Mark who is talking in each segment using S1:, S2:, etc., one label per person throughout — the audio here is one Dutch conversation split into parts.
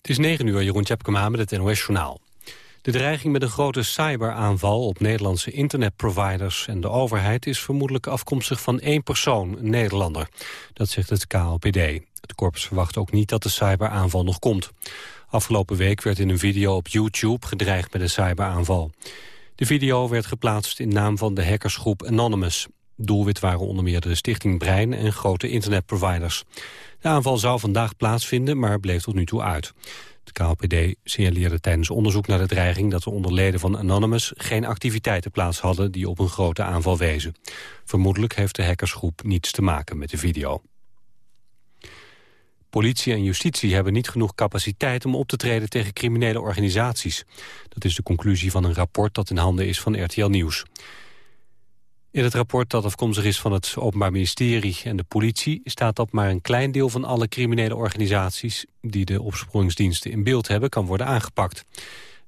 S1: Het is 9 uur, Jeroen Tjepkema met het NOS-journaal. De dreiging met een grote cyberaanval op Nederlandse internetproviders en de overheid is vermoedelijk afkomstig van één persoon, een Nederlander. Dat zegt het KLPD. Het korps verwacht ook niet dat de cyberaanval nog komt. Afgelopen week werd in een video op YouTube gedreigd met een cyberaanval. De video werd geplaatst in naam van de hackersgroep Anonymous. Doelwit waren onder meer de Stichting Brein en grote internetproviders. De aanval zou vandaag plaatsvinden, maar bleef tot nu toe uit. Het KLPD signaleerde tijdens onderzoek naar de dreiging... dat er onder leden van Anonymous geen activiteiten plaats hadden... die op een grote aanval wezen. Vermoedelijk heeft de hackersgroep niets te maken met de video. Politie en justitie hebben niet genoeg capaciteit om op te treden tegen criminele organisaties. Dat is de conclusie van een rapport dat in handen is van RTL Nieuws. In het rapport dat afkomstig is van het Openbaar Ministerie en de politie... staat dat maar een klein deel van alle criminele organisaties... die de opsporingsdiensten in beeld hebben, kan worden aangepakt.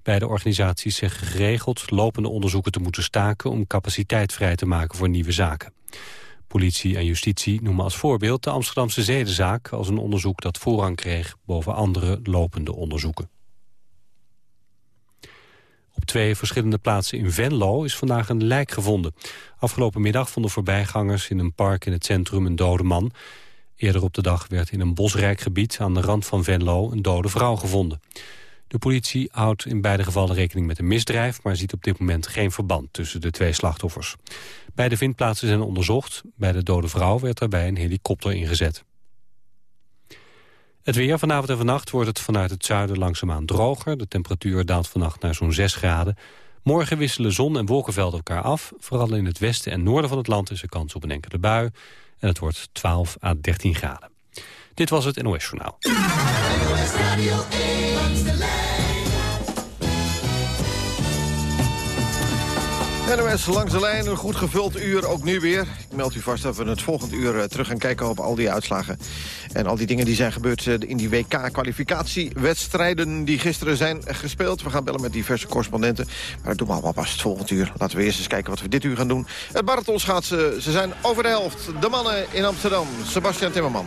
S1: Beide organisaties zeggen geregeld lopende onderzoeken te moeten staken... om capaciteit vrij te maken voor nieuwe zaken. Politie en justitie noemen als voorbeeld de Amsterdamse zedenzaak... als een onderzoek dat voorrang kreeg boven andere lopende onderzoeken. Op twee verschillende plaatsen in Venlo is vandaag een lijk gevonden. Afgelopen middag vonden voorbijgangers in een park in het centrum een dode man. Eerder op de dag werd in een bosrijk gebied aan de rand van Venlo een dode vrouw gevonden. De politie houdt in beide gevallen rekening met een misdrijf... maar ziet op dit moment geen verband tussen de twee slachtoffers. Beide vindplaatsen zijn onderzocht. Bij de dode vrouw werd daarbij een helikopter ingezet. Het weer vanavond en vannacht wordt het vanuit het zuiden langzaamaan droger. De temperatuur daalt vannacht naar zo'n 6 graden. Morgen wisselen zon en wolkenvelden elkaar af. Vooral in het westen en noorden van het land is er kans op een enkele bui. En het wordt 12 à 13 graden. Dit was het NOS Journaal.
S2: NOS langs de lijn, een goed gevuld uur, ook nu weer. Ik meld u vast dat we het volgende uur eh, terug gaan kijken op al die uitslagen. En al die dingen die zijn gebeurd eh, in die WK-kwalificatiewedstrijden... die gisteren zijn gespeeld. We gaan bellen met diverse correspondenten. Maar dat doen we allemaal pas het volgende uur. Laten we eerst eens kijken wat we dit uur gaan doen. Het marathonschaatsen, ze zijn over de helft. De mannen in Amsterdam, Sebastian Timmerman.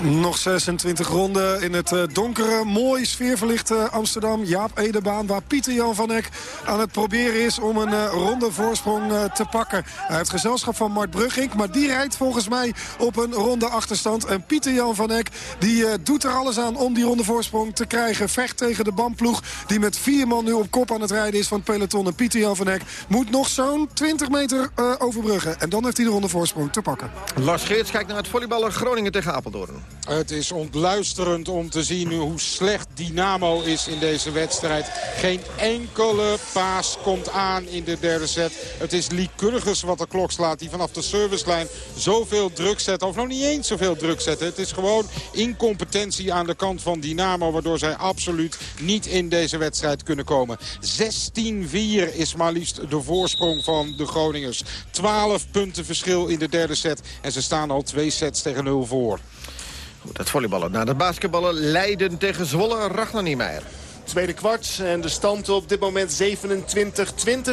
S3: Nog 26 ronden in het eh, donkere, mooi sfeerverlichte Amsterdam. Jaap Edebaan, waar Pieter Jan van Eck aan het proberen is om een uh, ronde voorsprong te pakken. Hij heeft gezelschap van Mart Brugink, maar die rijdt volgens mij op een ronde achterstand. En Pieter Jan van Eck, die doet er alles aan om die ronde voorsprong te krijgen. Vecht tegen de bandploeg, die met vier man nu op kop aan het rijden is van het peloton. En Pieter Jan van Eck moet nog zo'n 20 meter overbruggen. En dan heeft hij de ronde voorsprong te pakken.
S2: Lars Geerts kijkt naar het volleyballer Groningen tegen Apeldoorn.
S4: Het is ontluisterend om te zien hoe slecht Dynamo is in deze wedstrijd. Geen enkele paas komt aan in de derde set. Het is Lycurgus wat de klok slaat die vanaf de servicelijn zoveel druk zet. Of nog niet eens zoveel druk zetten. Het is gewoon incompetentie aan de kant van Dynamo. Waardoor zij absoluut niet in deze wedstrijd kunnen komen. 16-4 is maar liefst de voorsprong van de Groningers. 12 punten verschil in de derde set. En ze staan al twee sets tegen 0 voor.
S2: Goed, het volleyballen. Na de basketballen Leiden tegen Zwolle, Ragnar Niemeyer.
S5: Tweede kwart en de stand op dit moment 27-20.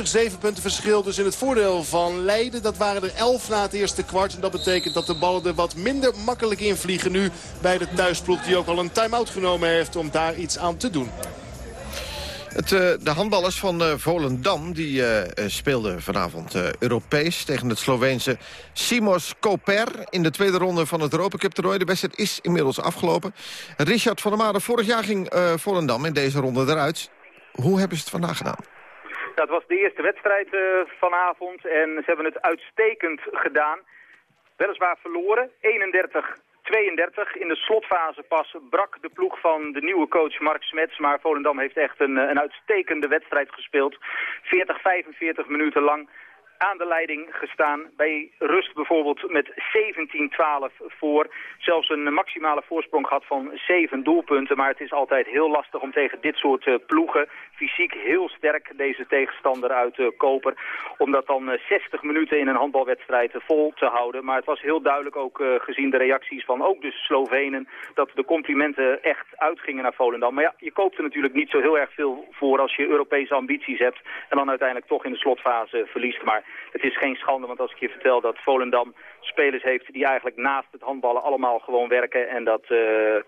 S5: Zeven punten verschil dus in het voordeel van Leiden. Dat waren er 11 na het eerste kwart. En dat betekent dat de ballen er wat minder makkelijk invliegen nu bij de thuisploeg. Die ook al een time-out genomen heeft om daar iets aan te doen.
S2: Het, uh, de handballers van uh, Volendam die, uh, speelden vanavond Europees... tegen het Sloveense Simos Koper in de tweede ronde van het Europa Cup toernooi. De wedstrijd is inmiddels afgelopen. Richard van der Made, vorig jaar ging Volendam in deze ronde eruit. Hoe hebben ze het vandaag gedaan?
S6: Dat was de eerste wedstrijd vanavond en ze hebben het uitstekend gedaan. Weliswaar verloren, 31 32. In de slotfase pas brak de ploeg van de nieuwe coach Mark Smets. Maar Volendam heeft echt een, een uitstekende wedstrijd gespeeld. 40, 45 minuten lang aan de leiding gestaan. Bij rust bijvoorbeeld met 17-12 voor. Zelfs een maximale voorsprong gehad van 7 doelpunten. Maar het is altijd heel lastig om tegen dit soort uh, ploegen... fysiek heel sterk deze tegenstander uit uh, Koper... om dat dan 60 eh, minuten in een handbalwedstrijd vol te houden. Maar het was heel duidelijk ook gezien de reacties van ook de Slovenen... dat de complimenten echt uitgingen naar Volendam. Maar ja, je koopt er natuurlijk niet zo heel erg veel voor als je Europese ambities hebt... en dan uiteindelijk toch in de slotfase verliest. Maar
S7: het is geen schande, want als ik je vertel dat Volendam spelers heeft die eigenlijk naast het handballen allemaal gewoon werken. En dat uh,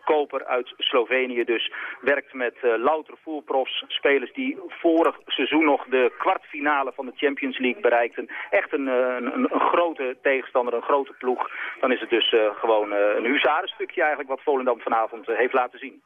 S7: Koper uit Slovenië dus werkt met uh, louter voerprofs. Spelers die vorig seizoen nog de kwartfinale van de Champions League bereikten. Echt een, een, een grote tegenstander, een grote ploeg. Dan is het dus gewoon een huzarenstukje eigenlijk wat Volendam vanavond heeft laten zien.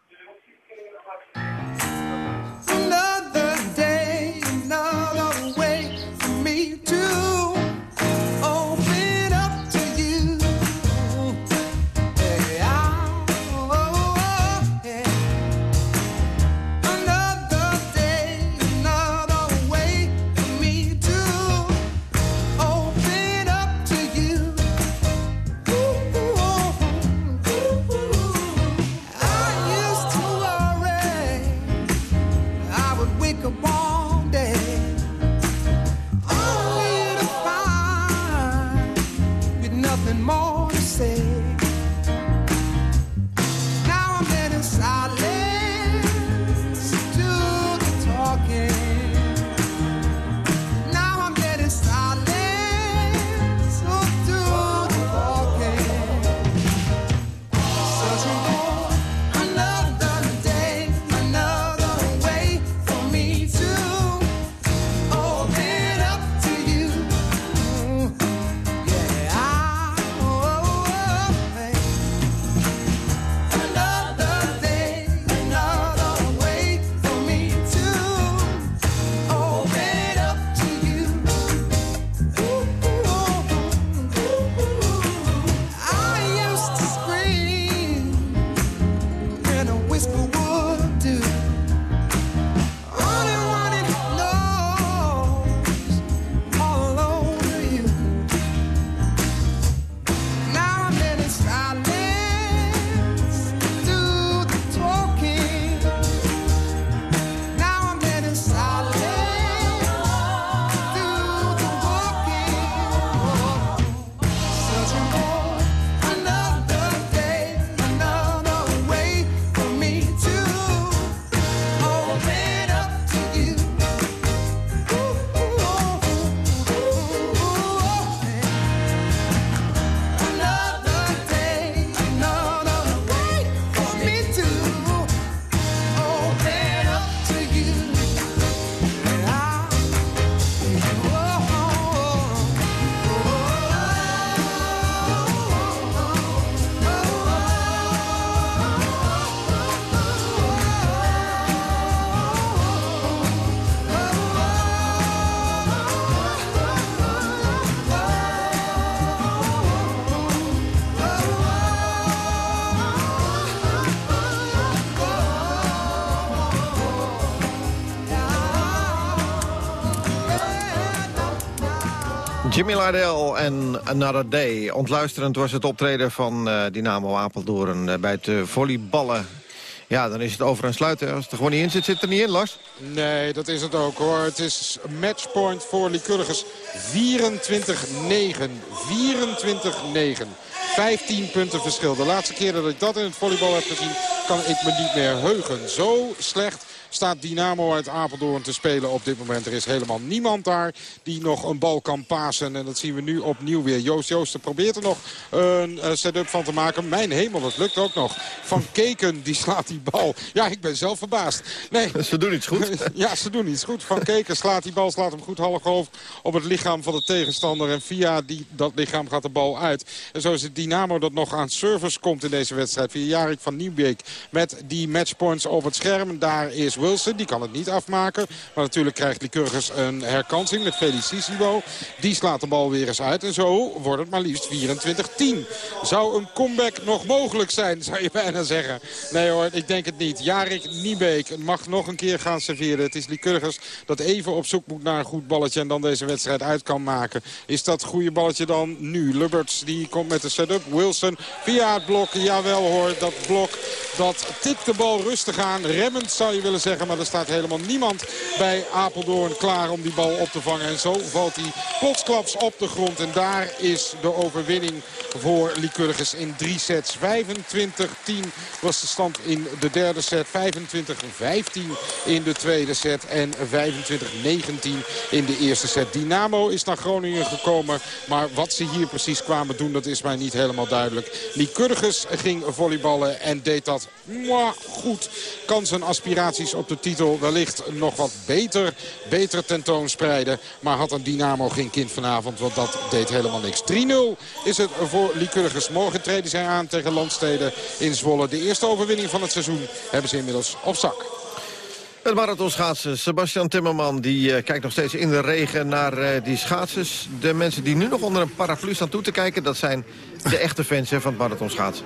S2: Jimmy Lardell en Another Day. Ontluisterend was het optreden van uh, Dynamo Apeldoorn uh, bij het uh, volleyballen. Ja, dan is het over en sluiten. Als het er gewoon niet in zit, zit het er niet in, Lars.
S4: Nee, dat is het ook hoor. Het is matchpoint voor Lycurgus 24-9. 24-9. 15 punten verschil. De laatste keer dat ik dat in het volleybal heb gezien, kan ik me niet meer heugen. Zo slecht staat Dynamo uit Apeldoorn te spelen op dit moment. Er is helemaal niemand daar die nog een bal kan pasen. En dat zien we nu opnieuw weer. Joost Joosten probeert er nog een eh, set-up van te maken. Mijn hemel, dat lukt ook nog. Van Keken, die slaat die bal. Ja, ik ben zelf verbaasd. Nee.
S2: Ze doen iets goed.
S4: ja, ze doen iets goed. Van Keken slaat die bal, slaat hem goed halfhoofd op het lichaam van de tegenstander. En via die, dat lichaam gaat de bal uit. En zo is het Dynamo dat nog aan service komt in deze wedstrijd. Via Jarik van Nieuwbeek met die matchpoints op het scherm. Daar is Wilson. Die kan het niet afmaken. Maar natuurlijk krijgt Lycurgus een herkansing met Felicissimo. Die slaat de bal weer eens uit. En zo wordt het maar liefst 24-10. Zou een comeback nog mogelijk zijn, zou je bijna zeggen. Nee hoor, ik denk het niet. Jarik Niebeek mag nog een keer gaan serveren. Het is Lycurgus dat even op zoek moet naar een goed balletje... en dan deze wedstrijd uit kan maken. Is dat goede balletje dan nu? Lubberts die komt met de setup. Wilson via het blok. Jawel hoor, dat blok dat tikt de bal rustig aan. Remmend zou je willen zeggen. Maar er staat helemaal niemand bij Apeldoorn klaar om die bal op te vangen. En zo valt hij plotsklaps op de grond. En daar is de overwinning voor Lycurgus in drie sets. 25-10 was de stand in de derde set. 25-15 in de tweede set. En 25-19 in de eerste set. Dynamo is naar Groningen gekomen. Maar wat ze hier precies kwamen doen, dat is mij niet helemaal duidelijk. Lycurgus ging volleyballen en deed dat mwah, goed. Kan zijn aspiraties op de titel wellicht nog wat beter, beter tentoonspreiden. Maar had een Dynamo geen kind vanavond, want dat deed helemaal niks. 3-0 is het voor Lycurgus. Morgen treden zij aan tegen Landsteden in Zwolle. De eerste overwinning van het seizoen hebben ze inmiddels op zak.
S2: Het marathonschaatsen. Sebastian Timmerman die, uh, kijkt nog steeds in de regen naar uh, die schaatsers. De mensen die nu nog onder een paraplu staan toe te kijken... dat zijn de echte fans hè, van het marathonschaatsen.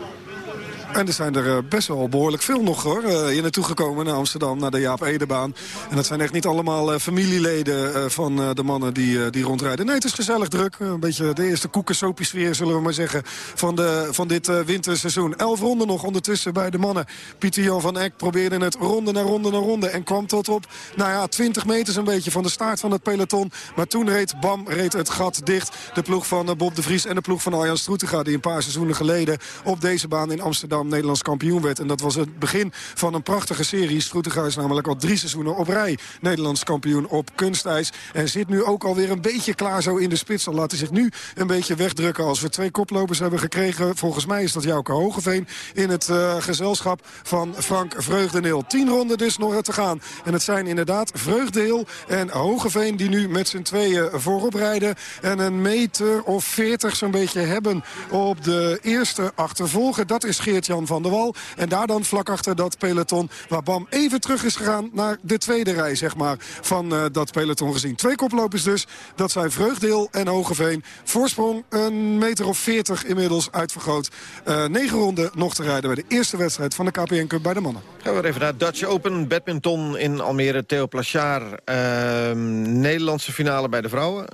S3: En er zijn er eh, best wel behoorlijk veel nog hoor. Uh, hier naartoe gekomen naar Amsterdam, naar de Jaap Edebaan. En dat zijn echt niet allemaal uh, familieleden van de mannen die, die rondrijden. Nee, het is gezellig druk. Een beetje de eerste koekensopie-sfeer, zullen we maar zeggen, van, de, van dit winterseizoen. Elf ronden nog ondertussen bij de mannen. Pieter Jan van Eck probeerde het ronde naar ronde naar ronde. En kwam tot op, nou ja, 20 meter een beetje van de staart van het peloton. Maar toen reed Bam reed het gat dicht. De ploeg van Bob de Vries en de ploeg van Arjan Stroetega... die een paar seizoenen geleden op deze baan in Amsterdam Nederlands kampioen werd. En dat was het begin van een prachtige serie. Stroetega is namelijk al drie seizoenen op rij Nederlands kampioen op kunstijs. En zit nu ook alweer een beetje klaar zo in de spits. Al laat hij zich nu een beetje wegdrukken als we twee koplopers hebben gekregen. Volgens mij is dat Jouke Hogeveen in het uh, gezelschap van Frank Vreugdeneel. Tien ronden dus nog te gaan. En het zijn inderdaad Vreugdeel en Hogeveen die nu met z'n tweeën voorop rijden. En een meter of veertig zo'n beetje hebben op de eerste achtervolger. Dat is Geert Jan van der Wal. En daar dan vlak achter dat peloton waar Bam even terug is gegaan naar de tweede rij zeg maar, van uh, dat peloton gezien. Twee koplopers dus. Dat zijn Vreugdeel en Hogeveen. Voorsprong een meter of veertig inmiddels uitvergroot. Uh, negen ronden nog te rijden bij de eerste wedstrijd van de KPN Cup bij de mannen.
S2: Gaan we even naar Dutch Open. Badminton in Almere. Theo Plachard. Uh, Nederlandse finale bij de vrouwen.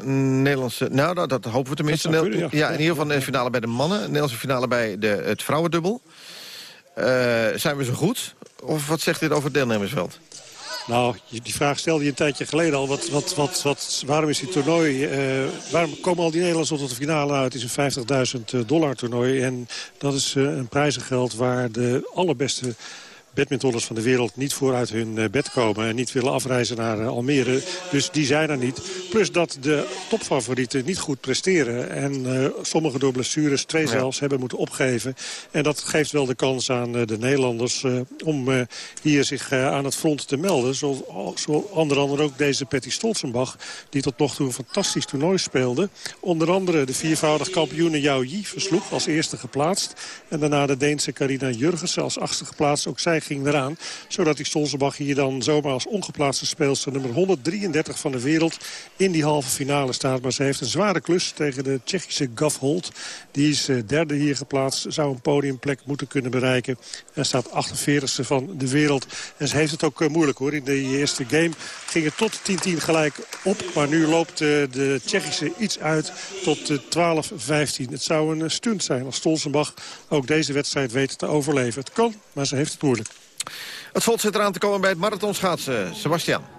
S2: Nederlandse, nou, dat, dat hopen we tenminste. Kunnen, ja. ja. in ieder geval de finale bij de mannen. Nederlandse finale bij de, het vrouwendubbel. Uh, zijn we zo goed? Of wat zegt dit over het deelnemersveld?
S8: Nou, die vraag stelde je een tijdje geleden al. Wat, wat, wat, wat, waarom is die toernooi... Uh, waarom komen al die Nederlanders tot de finale uit? Het is een 50.000 dollar toernooi. En dat is uh, een prijzengeld waar de allerbeste badmintonners van de wereld niet vooruit hun eh, bed komen... en niet willen afreizen naar eh, Almere. Dus die zijn er niet. Plus dat de topfavorieten niet goed presteren. En uh, sommigen door blessures, twee zelfs, hebben moeten opgeven. En dat geeft wel de kans aan de Nederlanders om hier zich aan het front te melden. Zoals zo onder andere ook deze Patty Stolzenbach... die tot nog toe een fantastisch toernooi speelde. Onder andere de viervoudig kampioene Yao Yi versloeg als eerste geplaatst. En daarna de Deense Carina Jurgensen als achtste geplaatst. Ook zij ging eraan. Zodat die Stolzenbach hier dan zomaar als ongeplaatste speelster... nummer 133 van de wereld in die halve finale staat. Maar ze heeft een zware klus tegen de Tsjechische Gafhold. Die is eh, derde hier geplaatst. Zou een podiumplek moeten kunnen bereiken. En staat 48e van de wereld. En ze heeft het ook eh, moeilijk hoor. In de eerste game ging het tot 10-10 gelijk op. Maar nu loopt eh, de Tsjechische iets uit tot 12-15. Het zou een stunt zijn als Stolzenbach ook deze wedstrijd weet te overleven. Het kan, maar ze heeft het moeilijk.
S2: Het slot zit eraan te komen bij het marathonschaatsen. Sebastian.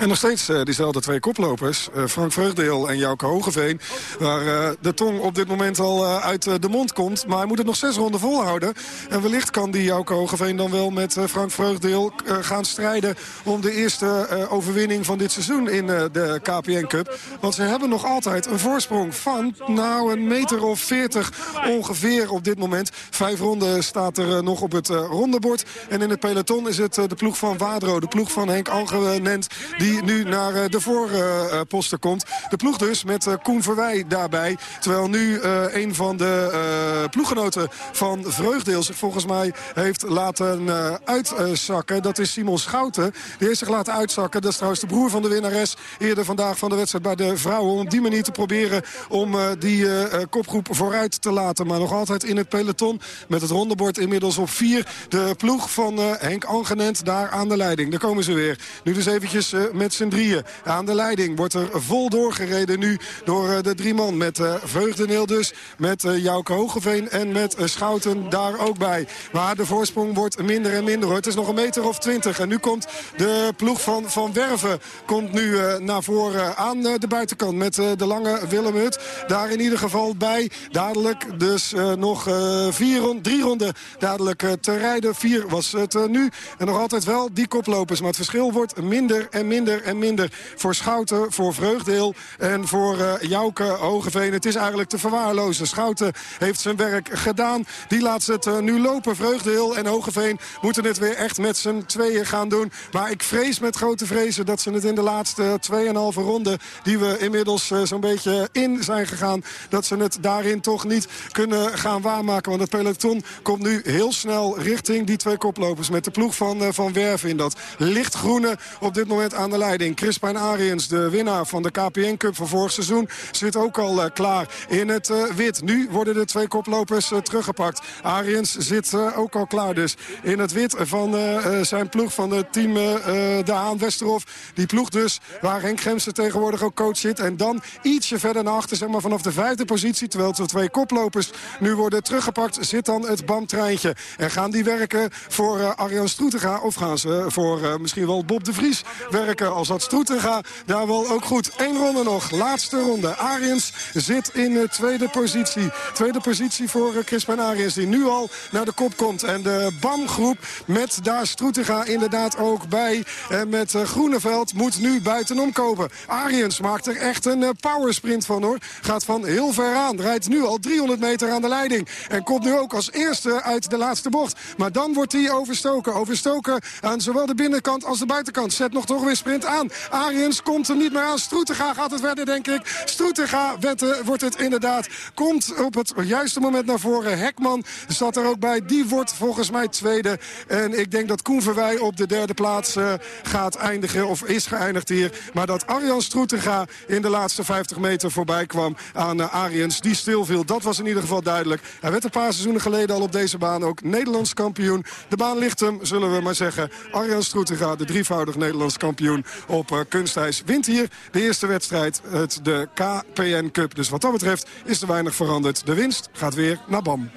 S3: En nog steeds uh, diezelfde twee koplopers. Uh, Frank Vreugdeel en Jouke Hogeveen. Waar uh, de tong op dit moment al uit de mond komt. Maar hij moet het nog zes ronden volhouden. En wellicht kan die Jouke Hogeveen dan wel met Frank Vreugdeel gaan strijden... om de eerste overwinning van dit seizoen in de KPN Cup. Want ze hebben nog altijd een voorsprong van nou een meter of veertig ongeveer op dit moment. Vijf ronden staat er nog op het rondebord. En in het peloton is het de ploeg van Wadro, de ploeg van Henk Angenent... die die nu naar eh, de voorposten komt. De ploeg dus met eh, Koen Verwij daarbij. Terwijl nu eh, een van de ploeggenoten van Vreugdeel zich volgens mij heeft laten uitzakken. Dat is Simon Schouten. Die heeft zich laten uitzakken. Dat is trouwens de broer van de winnares eerder vandaag van de wedstrijd bij de vrouwen. Om op die manier te proberen om die kopgroep vooruit te laten. Maar nog altijd in het peloton met het rondebord inmiddels op vier. De ploeg van Henk Angenent daar aan de leiding. Daar komen ze weer. Nu dus eventjes met z'n drieën. Aan de leiding wordt er vol doorgereden nu door de drie man. Met Vreugdeneel dus, met Jouke Hogeveen en met Schouten daar ook bij. Maar de voorsprong wordt minder en minder. Hoor. Het is nog een meter of twintig. En nu komt de ploeg van Van Werven komt nu, naar voren aan de buitenkant. Met de lange Willem Hut. Daar in ieder geval bij. Dadelijk dus nog vier, drie ronden dadelijk te rijden. Vier was het nu. En nog altijd wel die koplopers. Maar het verschil wordt minder en minder en minder. Voor Schouten, voor Vreugdeel en voor uh, Jouke Hogeveen. Het is eigenlijk te verwaarlozen. Schouten heeft zijn werk gedaan. Die laat het uh, nu lopen. Vreugdeel en Hogeveen moeten het weer echt met z'n tweeën gaan doen. Maar ik vrees met grote vrezen dat ze het in de laatste 2,5 ronde... die we inmiddels uh, zo'n beetje in zijn gegaan... dat ze het daarin toch niet kunnen gaan waarmaken. Want het peloton komt nu heel snel richting die twee koplopers... met de ploeg van, van Werven in dat lichtgroene op dit moment aan de leiding. Crispijn Ariens, de winnaar van de KPN Cup van vorig seizoen... zit ook al uh, klaar in het uh, wit. Nu worden de twee koplopers uh, teruggepakt. Ariens zit ook al klaar dus in het wit van zijn ploeg van het team De Haan Westerhof. Die ploeg dus waar Henk Gemsen tegenwoordig ook coach zit. En dan ietsje verder naar achter, zeg maar vanaf de vijfde positie... terwijl de twee koplopers nu worden teruggepakt, zit dan het BAM-treintje. En gaan die werken voor Arjan Stroetega of gaan ze voor misschien wel Bob de Vries werken. Als dat Stroetega daar wel ook goed. Eén ronde nog, laatste ronde. Ariens zit in de tweede positie. Tweede positie voor uh, Crispin Ariens die nu al naar de kop komt. En de BAM-groep met daar Stroetega inderdaad ook bij. En met uh, Groeneveld moet nu buitenom kopen. Ariens maakt er echt een uh, powersprint van hoor. Gaat van heel ver aan. Rijdt nu al 300 meter aan de leiding. En komt nu ook als eerste uit de laatste bocht. Maar dan wordt hij overstoken. Overstoken aan zowel de binnenkant als de buitenkant. Zet nog toch weer aan. Ariens komt er niet meer aan. Stroetega gaat het verder, denk ik. Stroetega wordt het inderdaad. Komt op het juiste moment naar voren. Hekman zat er ook bij. Die wordt volgens mij tweede. En ik denk dat Koen Verwij op de derde plaats uh, gaat eindigen. Of is geëindigd hier. Maar dat Arjan Stroetega in de laatste 50 meter voorbij kwam aan uh, Ariens. Die stilviel. Dat was in ieder geval duidelijk. Hij werd een paar seizoenen geleden al op deze baan ook Nederlands kampioen. De baan ligt hem, zullen we maar zeggen. Arjan Stroetega, de drievoudig Nederlands kampioen op uh, kunstijs, wint hier de eerste wedstrijd, het, de KPN Cup. Dus wat dat betreft is er weinig veranderd. De winst gaat weer naar BAM.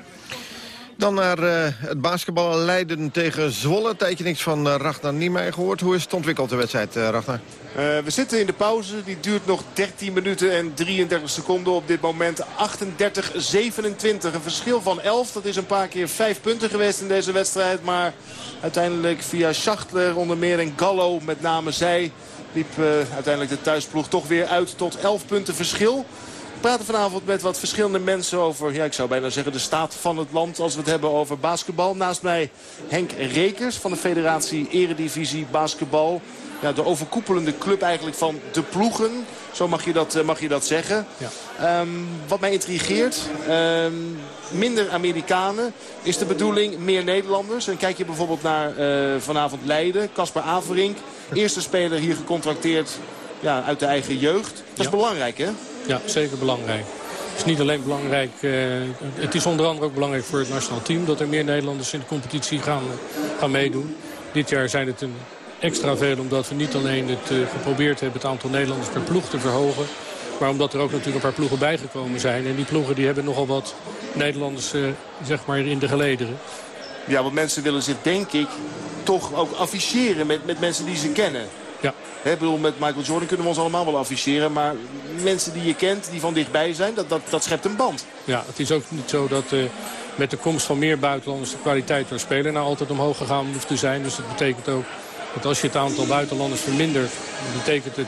S2: Dan naar uh, het basketbal Leiden tegen Zwolle. Tijdje niks van uh, Ragnar Niemeyer gehoord. Hoe is het ontwikkeld, de wedstrijd, uh, Ragnar?
S5: we zitten in de pauze. Die duurt nog 13 minuten en 33 seconden op dit moment. 38-27. Een verschil van 11. Dat is een paar keer 5 punten geweest in deze wedstrijd. Maar uiteindelijk via Schachtler onder meer en Gallo met name zij... liep uiteindelijk de thuisploeg toch weer uit tot 11 punten verschil praten vanavond met wat verschillende mensen over, ja, ik zou bijna zeggen, de staat van het land. Als we het hebben over basketbal. Naast mij Henk Rekers van de federatie Eredivisie Basketbal. Ja, de overkoepelende club eigenlijk van de ploegen. Zo mag je dat, mag je dat zeggen. Ja. Um, wat mij intrigeert, um, minder Amerikanen. Is de bedoeling meer Nederlanders? En kijk je bijvoorbeeld naar uh, vanavond Leiden. Casper Averink, eerste speler hier gecontracteerd ja, uit de eigen jeugd. Dat is ja. belangrijk, hè?
S9: Ja, zeker belangrijk. Het is niet alleen belangrijk, uh, het is onder andere ook belangrijk voor het nationaal team... dat er meer Nederlanders in de competitie gaan, gaan meedoen. Dit jaar zijn het een extra veel omdat we niet alleen het uh, geprobeerd hebben... het aantal Nederlanders per ploeg te verhogen... maar omdat er ook natuurlijk een paar ploegen bijgekomen zijn. En die ploegen die hebben nogal wat Nederlanders uh, zeg maar in de gelederen.
S5: Ja, want mensen willen zich denk ik toch ook afficheren met, met mensen die ze kennen.
S9: Ja.
S5: He, bedoel, met Michael Jordan kunnen we ons allemaal wel afficheren. Maar mensen die je kent, die van dichtbij zijn, dat, dat, dat schept een band.
S9: Ja, het is ook niet zo dat uh, met de komst van meer buitenlanders... de kwaliteit van spelen nou altijd omhoog gegaan hoeft te zijn. Dus dat betekent ook dat als je het aantal buitenlanders vermindert... betekent het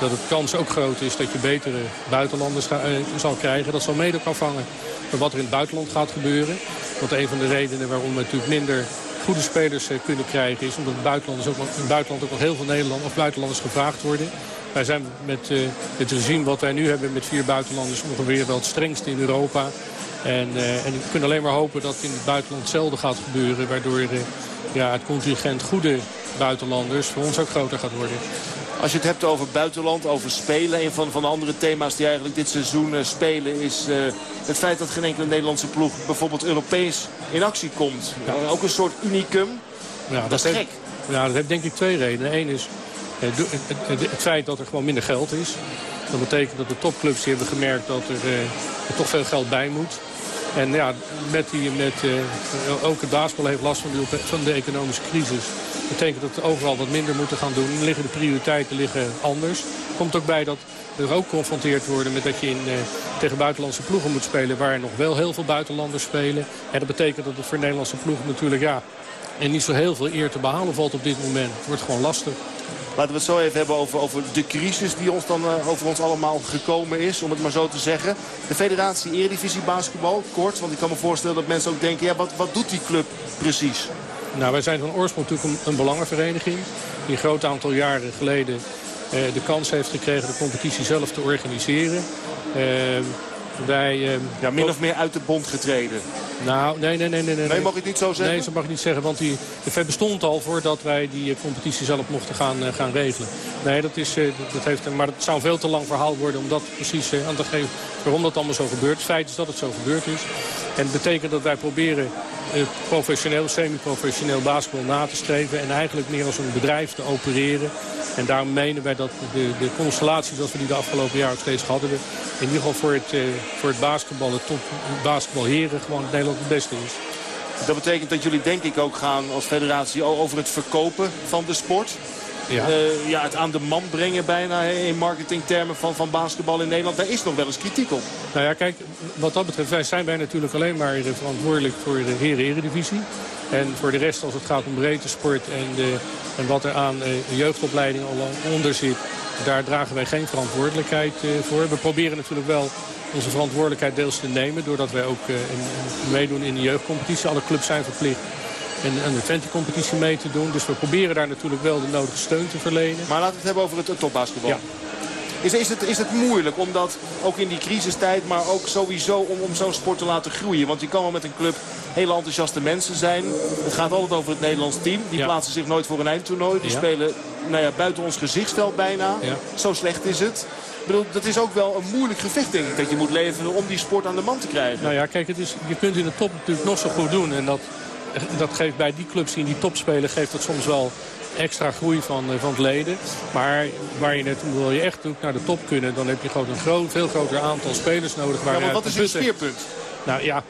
S9: dat het kans ook groot is dat je betere buitenlanders ga, uh, zal krijgen. Dat zal mede kan vangen door wat er in het buitenland gaat gebeuren. Want een van de redenen waarom we natuurlijk minder goede spelers eh, kunnen krijgen is. Omdat buitenlanders ook, in het buitenland ook nog heel veel Nederlanders of buitenlanders gevraagd worden. Wij zijn met uh, het regime wat wij nu hebben met vier buitenlanders ongeveer wel het strengste in Europa. En, uh, en we kunnen alleen maar hopen dat in het buitenland hetzelfde gaat gebeuren. Waardoor ja, het contingent goede buitenlanders voor ons ook groter gaat worden.
S5: Als je het hebt over buitenland, over spelen. Een van, van de andere thema's die eigenlijk dit seizoen uh, spelen is uh, het feit dat geen enkele Nederlandse ploeg bijvoorbeeld Europees in actie komt. Ja. Uh, ook een soort unicum. Ja, dat, dat is gek.
S9: ja, dat heeft denk ik twee redenen. Eén is het feit dat er gewoon minder geld is. Dat betekent dat de topclubs die hebben gemerkt dat er, er toch veel geld bij moet. En ja, met die, met, uh, ook het basketbal heeft last van, de, van de economische crisis. Dat betekent dat we overal wat minder moeten gaan doen. De prioriteiten liggen anders. Komt ook bij dat we ook geconfronteerd worden met dat je in, uh, tegen buitenlandse ploegen moet spelen... waar nog wel heel veel buitenlanders spelen. En dat betekent dat het voor Nederlandse ploegen natuurlijk ja, en niet zo heel veel eer te behalen valt op dit moment. Het wordt gewoon lastig.
S5: Laten we het zo even hebben over, over de crisis die ons dan uh, over ons allemaal gekomen is. Om het maar zo te zeggen. De federatie Eredivisie Basketbal, kort. Want ik kan me voorstellen dat mensen ook denken, ja, wat, wat doet die club precies?
S9: Nou, wij zijn van oorsprong natuurlijk een, een belangenvereniging. Die een groot aantal jaren geleden uh, de kans heeft gekregen de competitie zelf te organiseren. Uh,
S5: wij, ja, min of meer uit de bond getreden.
S9: Nou, nee, nee, nee. Nee, nee,
S5: nee mag ik niet zo zeggen?
S9: Nee, dat mag ik niet zeggen, want die, de FED bestond al voordat wij die eh, competitie zelf mochten gaan, uh, gaan regelen. Nee, dat is, uh, dat heeft, maar het zou een veel te lang verhaal worden om dat precies aan te geven waarom dat allemaal zo gebeurt. Het feit is dat het zo gebeurd is. En het betekent dat wij proberen professioneel, semi-professioneel basketbal na te streven. En eigenlijk meer als een bedrijf te opereren. En daarom menen wij dat de, de constellatie zoals we die de afgelopen jaren steeds hadden. in ieder geval voor het, voor het basketbal, het top basketbalheren gewoon het Nederland het beste is.
S5: Dat betekent dat jullie denk ik ook gaan als federatie over het verkopen van de sport. Ja. Uh, ja, het aan de man brengen bijna in marketingtermen van, van basketbal in Nederland. Daar is nog wel eens kritiek op.
S9: Nou ja, kijk, wat dat betreft wij zijn wij natuurlijk alleen maar verantwoordelijk voor de heren-eredivisie. En voor de rest, als het gaat om breedte sport en, de, en wat er aan uh, jeugdopleiding al onder zit... daar dragen wij geen verantwoordelijkheid uh, voor. We proberen natuurlijk wel onze verantwoordelijkheid deels te nemen... doordat wij ook meedoen in de jeugdcompetitie. Alle clubs zijn verplicht en een Twente-competitie mee te doen. Dus we proberen daar natuurlijk wel de nodige steun te verlenen.
S5: Maar laten we het hebben over het, topbasketbal. Ja. Is, is, het, is het moeilijk omdat ook in die crisistijd, maar ook sowieso om, om zo'n sport te laten groeien? Want je kan wel met een club hele enthousiaste mensen zijn. Het gaat altijd over het Nederlands team. Die plaatsen zich nooit voor een eindtoernooi. Die spelen nou ja, buiten ons gezichtsveld bijna. Zo slecht is het. Bedoel, dat is ook wel een moeilijk gevecht, denk ik, dat je moet leveren om die sport aan de man te krijgen.
S9: Nou ja, kijk, het is, je kunt in de top natuurlijk nog zo goed doen. En dat dat geeft bij die clubs die in die top spelen... geeft dat soms wel extra groei van, eh, van het leden. Maar waar je net, wil je echt naar de top kunnen... dan heb je gewoon een groot, veel groter aantal spelers nodig.
S5: Waar ja, maar wat is het speerpunt?
S9: Nou ja,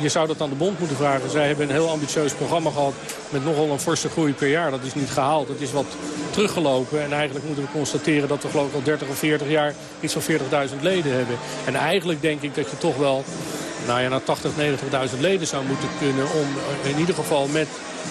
S9: je zou dat aan de bond moeten vragen. Zij hebben een heel ambitieus programma gehad met nogal een forse groei per jaar. Dat is niet gehaald, dat is wat teruggelopen. En eigenlijk moeten we constateren dat we geloof ik al 30 of 40 jaar iets van 40.000 leden hebben. En eigenlijk denk ik dat je toch wel nou ja, naar 80, 90.000 leden zou moeten kunnen... om in ieder geval met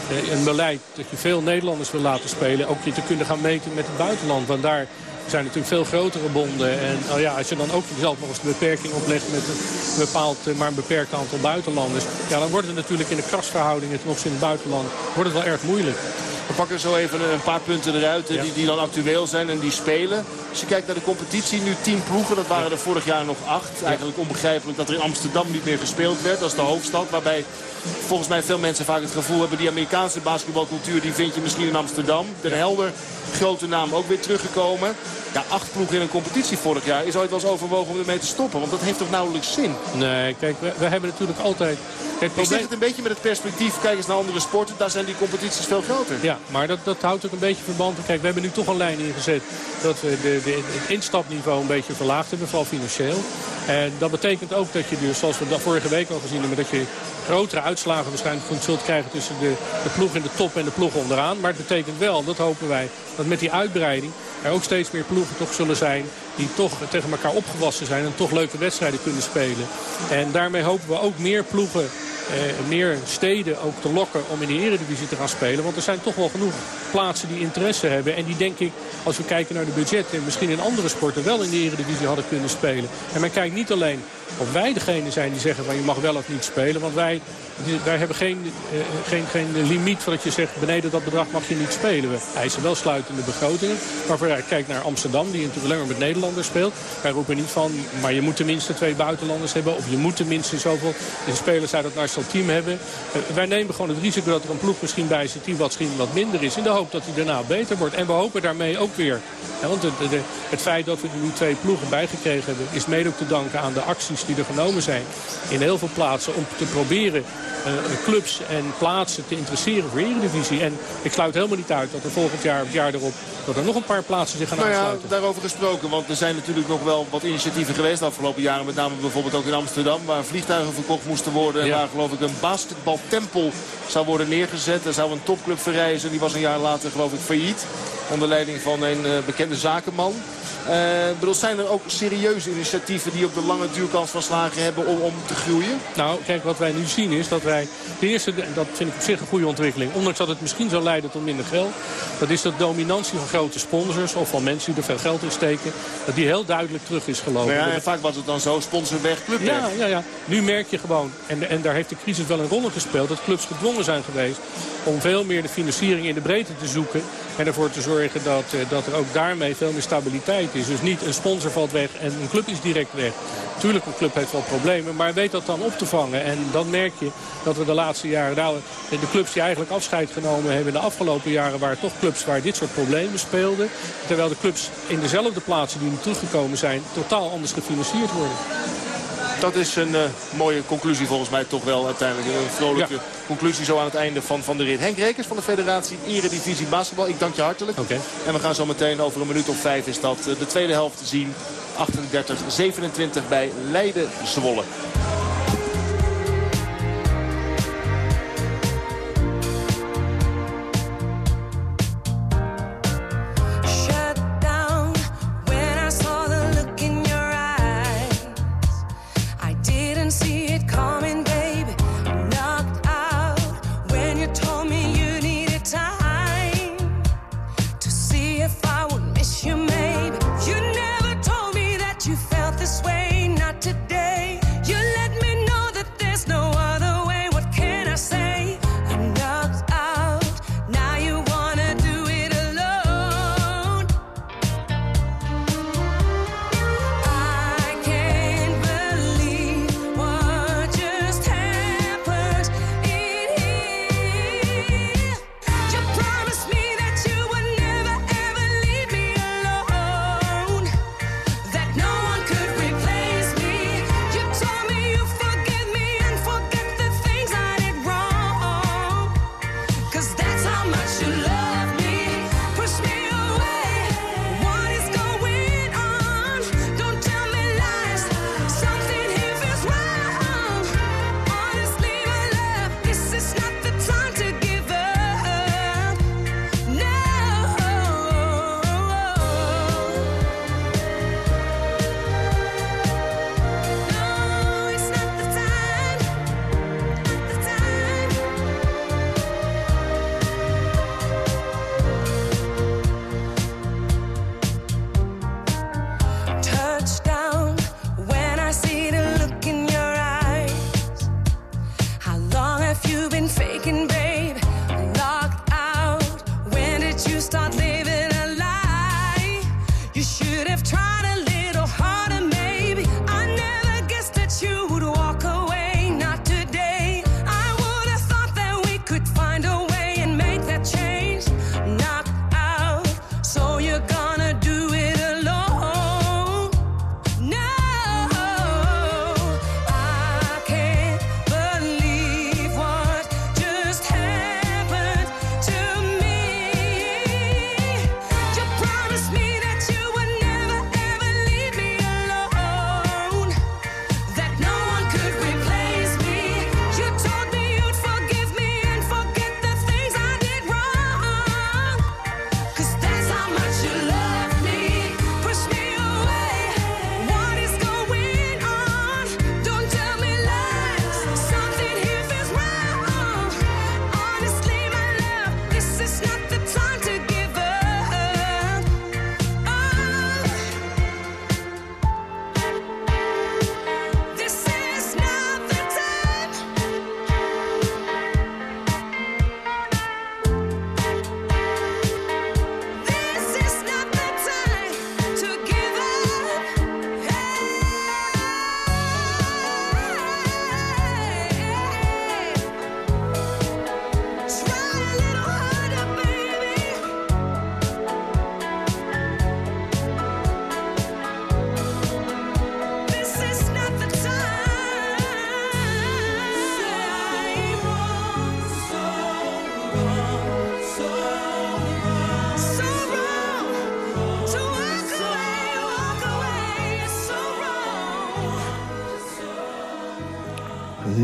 S9: eh, een beleid dat je veel Nederlanders wil laten spelen... ook je te kunnen gaan meten met het buitenland. Want daar zijn natuurlijk veel grotere bonden. En oh ja, als je dan ook zelf nog eens de beperking oplegt met een bepaald, eh, maar een beperkt aantal buitenlanders... ja, dan wordt het natuurlijk in de krasverhoudingen ten opzichte in het buitenland wordt het wel erg moeilijk.
S5: We pakken zo even een paar punten eruit die, die dan actueel zijn en die spelen. Als je kijkt naar de competitie, nu tien ploegen. Dat waren er vorig jaar nog acht. Eigenlijk onbegrijpelijk dat er in Amsterdam niet meer gespeeld werd. Dat is de hoofdstad waarbij volgens mij veel mensen vaak het gevoel hebben... die Amerikaanse basketbalcultuur die vind je misschien in Amsterdam. Den Helder, grote naam, ook weer teruggekomen. Ja, acht ploegen in een competitie vorig jaar is ooit wel eens overwogen om ermee te stoppen. Want dat heeft toch nauwelijks zin?
S9: Nee, kijk, we, we hebben natuurlijk altijd...
S5: Kijk, Ik zeg het een beetje met het perspectief. Kijk eens naar andere sporten. Daar zijn die competities veel groter.
S9: Ja, maar dat, dat houdt ook een beetje verband. Kijk, we hebben nu toch een lijn ingezet dat we de, de, het instapniveau een beetje verlaagd hebben. Vooral financieel. En dat betekent ook dat je dus, zoals we dat vorige week al gezien hebben... dat je grotere uitslagen waarschijnlijk zult krijgen tussen de, de ploeg in de top en de ploeg onderaan. Maar het betekent wel, dat hopen wij, dat met die uitbreiding er ook steeds meer ploegen toch zullen zijn die toch tegen elkaar opgewassen zijn en toch leuke wedstrijden kunnen spelen. En daarmee hopen we ook meer ploegen meer steden ook te lokken om in de eredivisie te gaan spelen. Want er zijn toch wel genoeg plaatsen die interesse hebben. En die denk ik, als we kijken naar de budgetten... misschien in andere sporten wel in de eredivisie hadden kunnen spelen. En men kijkt niet alleen of wij degene zijn die zeggen van je mag wel of niet spelen. Want wij, wij hebben geen, uh, geen, geen limiet van dat je zegt beneden dat bedrag mag je niet spelen. We eisen wel sluitende begrotingen. Maar voor, kijk naar Amsterdam die natuurlijk alleen maar met Nederlanders speelt. Wij roepen niet van maar je moet tenminste twee buitenlanders hebben. Of je moet tenminste zoveel. Spelers uit het meestal team hebben. wij nemen gewoon het risico dat er een ploeg misschien bij zit die wat, misschien wat minder is. In de hoop dat hij daarna beter wordt. En we hopen daarmee ook weer. want de, het feit dat we nu twee ploegen bijgekregen hebben... is mede ook te danken aan de acties die er genomen zijn. In heel veel plaatsen om te proberen clubs en plaatsen te interesseren voor Eredivisie. En ik sluit helemaal niet uit dat er volgend jaar, het jaar erop... dat er nog een paar plaatsen zich gaan nou ja,
S5: daarover gesproken, want er zijn natuurlijk nog wel wat initiatieven geweest de afgelopen jaren. Met name bijvoorbeeld ook in Amsterdam, waar vliegtuigen verkocht moesten worden. En waar geloof ik een basketbaltempel zou worden neergezet. Er zou een topclub verrijzen, die was een jaar later geloof ik failliet. Onder leiding van een eh, bekende zakenman. Uh, bedoel, zijn er ook serieuze initiatieven die op de lange duurkans van slagen hebben om, om te groeien?
S9: Nou, kijk, wat wij nu zien is dat wij... De eerste, dat vind ik op zich een goede ontwikkeling. Ondanks dat het misschien zou leiden tot minder geld. Dat is de dominantie van grote sponsors of van mensen die er veel geld in steken. Dat die heel duidelijk terug is gelopen.
S5: Nou ja, en vaak was het dan zo, sponsor weg, club weg.
S9: Ja, ja, ja. Nu merk je gewoon, en, en daar heeft de crisis wel een rol in gespeeld... dat clubs gedwongen zijn geweest om veel meer de financiering in de breedte te zoeken. En ervoor te zorgen dat, eh, dat er ook daarmee veel meer stabiliteit is. Dus niet een sponsor valt weg en een club is direct weg. Tuurlijk, een club heeft wel problemen, maar weet dat dan op te vangen. En dan merk je dat we de laatste jaren... Nou, de clubs die eigenlijk afscheid genomen hebben in de afgelopen jaren... waren toch clubs waar dit soort problemen speelden. Terwijl de clubs in dezelfde plaatsen die nu teruggekomen zijn... totaal anders gefinancierd worden.
S5: Dat is een uh, mooie conclusie volgens mij toch wel uiteindelijk. Een vrolijke conclusie zo aan het einde van, van de rit. Henk Rekers van de federatie Eredivisie Basketbal. Ik dank je hartelijk.
S9: Okay.
S5: En we gaan zo meteen over een minuut of vijf is dat uh, de tweede helft te zien. 38-27 bij Leiden-Zwolle.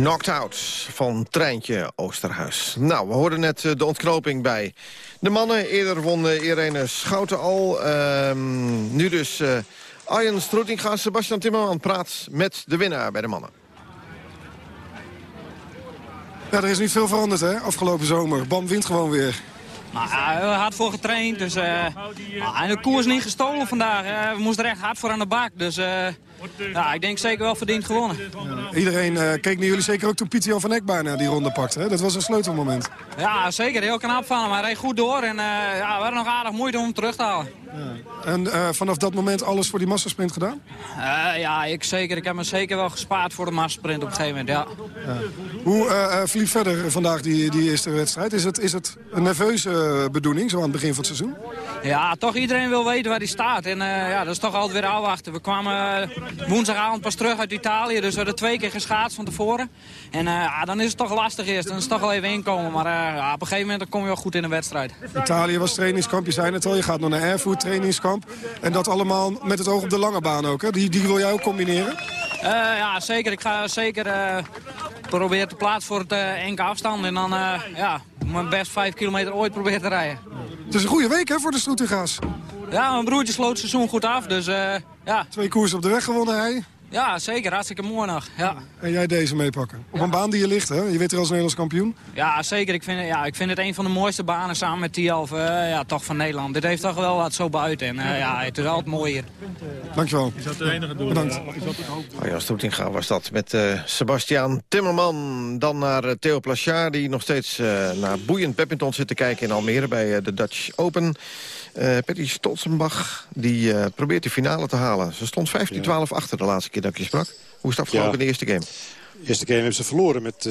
S2: Knocked Out van Treintje Oosterhuis. Nou, we hoorden net eh, de ontknoping bij de mannen. Eerder won eh, Irene Schouten al. Ehm, nu dus uh, Arjen Stroetinga. Sebastian Timmerman praat met de winnaar bij de mannen.
S3: Ja, er is niet veel veranderd, hè, afgelopen zomer. Bam wint gewoon weer.
S10: Nou, uh, hard voor getraind. Dus, uh, en de koers niet gestolen vandaag. we moesten er echt hard voor aan de bak. Dus ja, ik denk zeker wel verdiend gewonnen.
S3: Ja. Iedereen uh, keek naar jullie zeker ook toen Pieter Jan van Eck bijna die ronde pakte. Hè? Dat was een sleutelmoment.
S10: Ja, zeker. Heel knap van hem. Hij reed goed door en uh, ja, we hadden nog aardig moeite om hem terug te halen.
S3: Ja. En uh, vanaf dat moment alles voor die massasprint gedaan?
S10: ja, ik zeker. Ik heb me zeker wel gespaard voor de massasprint op een gegeven moment, ja. ja.
S3: Hoe verliep verder vandaag die, die eerste wedstrijd? Is het, is het een nerveuze bedoeling, zo aan het begin van het seizoen?
S10: Ja, toch iedereen wil weten waar hij staat. En ja, dat is toch altijd weer afwachten. We kwamen woensdagavond pas terug uit Italië. Dus we hadden twee keer geschaatst van tevoren. En uh, ja, dan is het toch lastig eerst. Dan is het toch wel even inkomen. Maar uh, ja, op een gegeven moment kom je wel goed in de wedstrijd.
S3: Italië was trainingskamp, je zei het al. Je gaat nog naar Airfood trainingskamp. En dat allemaal met het oog op de lange baan ook. Hè? Die, die wil jij ook combineren?
S10: Uh, ja, zeker. Ik ga zeker proberen te plaatsen voor het enkele afstand. En dan ja, mijn best vijf kilometer ooit proberen te rijden.
S3: Het is een goede week hè, voor de Stroetinga's.
S10: Ja, mijn broertje sloot het seizoen goed af. Dus, ja.
S3: Twee koers op de weg gewonnen hij.
S10: Ja, zeker. Hartstikke mooi nog. Ja.
S3: En jij deze meepakken. Op een baan die je ligt, hè? Je weet er als Nederlands kampioen.
S10: Ja, zeker. Ik vind, ja, ik vind het een van de mooiste banen samen met Tialf uh, ja, toch van Nederland. Dit heeft toch wel wat zo buiten. En uh, ja, het is altijd mooi hier.
S3: Dankjewel.
S11: Is dat de enige doel?
S3: Bedankt.
S2: Oh ja, Stoetinga was dat met uh, Sebastiaan Timmerman. Dan naar Theo Plachard, die nog steeds naar boeiend badminton zit te kijken in Almere bij de Dutch Open. Uh, Patty Stolzenbach die uh, probeert de finale te halen. Ze stond 15-12 ja. achter de laatste keer dat ik je sprak. Hoe is het afgelopen ja. in de eerste game?
S8: De eerste game hebben ze verloren met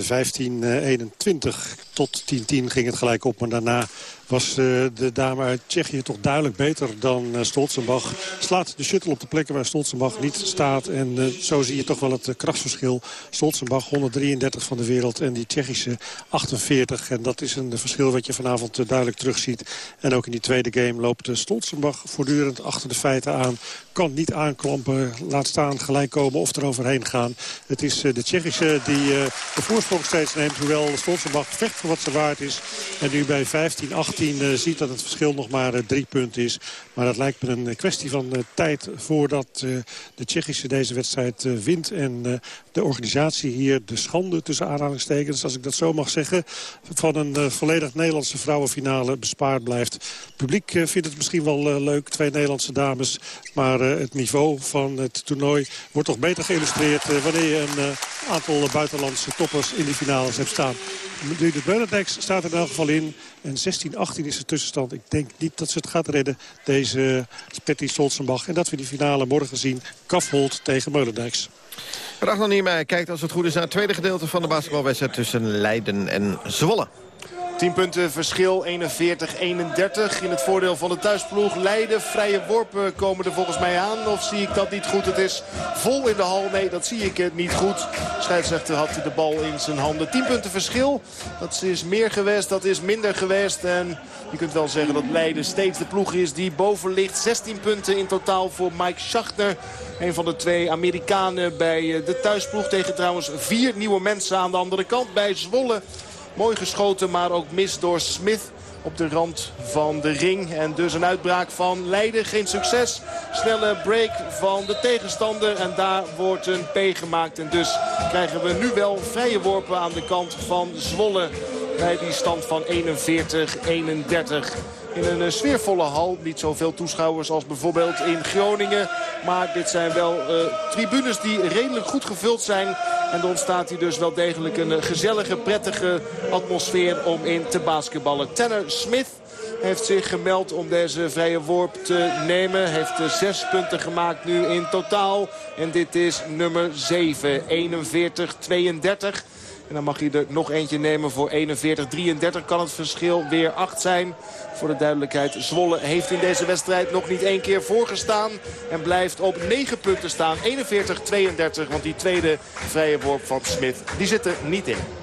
S8: 15-21. Tot 10-10 ging het gelijk op, maar daarna was de dame uit Tsjechië toch duidelijk beter dan Stolzenbach. Slaat de shuttle op de plekken waar Stolzenbach niet staat. En zo zie je toch wel het krachtsverschil. Stolzenbach 133 van de wereld en die Tsjechische 48. En dat is een verschil wat je vanavond duidelijk terugziet. En ook in die tweede game loopt Stolzenbach voortdurend achter de feiten aan. Kan niet aanklampen, laat staan, gelijk komen of eroverheen gaan. Het is de Tsjechische die de voorsprong steeds neemt. Hoewel Stolzenbach vecht voor wat ze waard is. En nu bij 15, 18 uh, ziet dat het verschil nog maar uh, drie punten is. Maar dat lijkt me een kwestie van tijd voordat de Tsjechische deze wedstrijd wint. En de organisatie hier de schande tussen aanhalingstekens, als ik dat zo mag zeggen, van een volledig Nederlandse vrouwenfinale bespaard blijft. Het publiek vindt het misschien wel leuk, twee Nederlandse dames. Maar het niveau van het toernooi wordt toch beter geïllustreerd wanneer je een aantal buitenlandse toppers in die finales hebt staan. De Benedeks staat in elk geval in. En 16-18 is de tussenstand. Ik denk niet dat ze het gaat redden, deze Petty Solzenbach. En dat we die finale morgen zien. Kafholt tegen Meulendijks.
S2: Ragnar Niemeyer kijkt als het goed is naar het tweede gedeelte van de basketbalwedstrijd tussen Leiden en Zwolle.
S5: 10 punten verschil, 41-31 in het voordeel van de thuisploeg. Leiden, vrije worpen komen er volgens mij aan. Of zie ik dat niet goed? Het is vol in de hal. Nee, dat zie ik niet goed. Scheidsrechter had de bal in zijn handen. 10 punten verschil. Dat is meer geweest, dat is minder geweest. En je kunt wel zeggen dat Leiden steeds de ploeg is die boven ligt. 16 punten in totaal voor Mike Schachtner. Een van de twee Amerikanen bij de thuisploeg. Tegen trouwens vier nieuwe mensen aan de andere kant bij Zwolle. Mooi geschoten, maar ook mis door Smith op de rand van de ring. En dus een uitbraak van Leiden. Geen succes. Snelle break van de tegenstander. En daar wordt een P gemaakt. En dus krijgen we nu wel vrije worpen aan de kant van Zwolle. Bij die stand van 41-31 in een eh, sfeervolle hal. Niet zoveel toeschouwers als bijvoorbeeld in Groningen. Maar dit zijn wel uh, tribunes die redelijk goed gevuld zijn. En er ontstaat hier dus wel degelijk een eh, gezellige, prettige atmosfeer om in te basketballen. Tanner Smith heeft zich gemeld om deze vrije worp te nemen. Heeft zes punten gemaakt nu in totaal. En dit is nummer 7, 41-32. En dan mag hij er nog eentje nemen voor 41-33. Kan het verschil weer 8 zijn. Voor de duidelijkheid, Zwolle heeft in deze wedstrijd nog niet één keer voorgestaan. En blijft op 9 punten staan. 41-32, want die tweede vrije worp van Smit, die zit er niet in.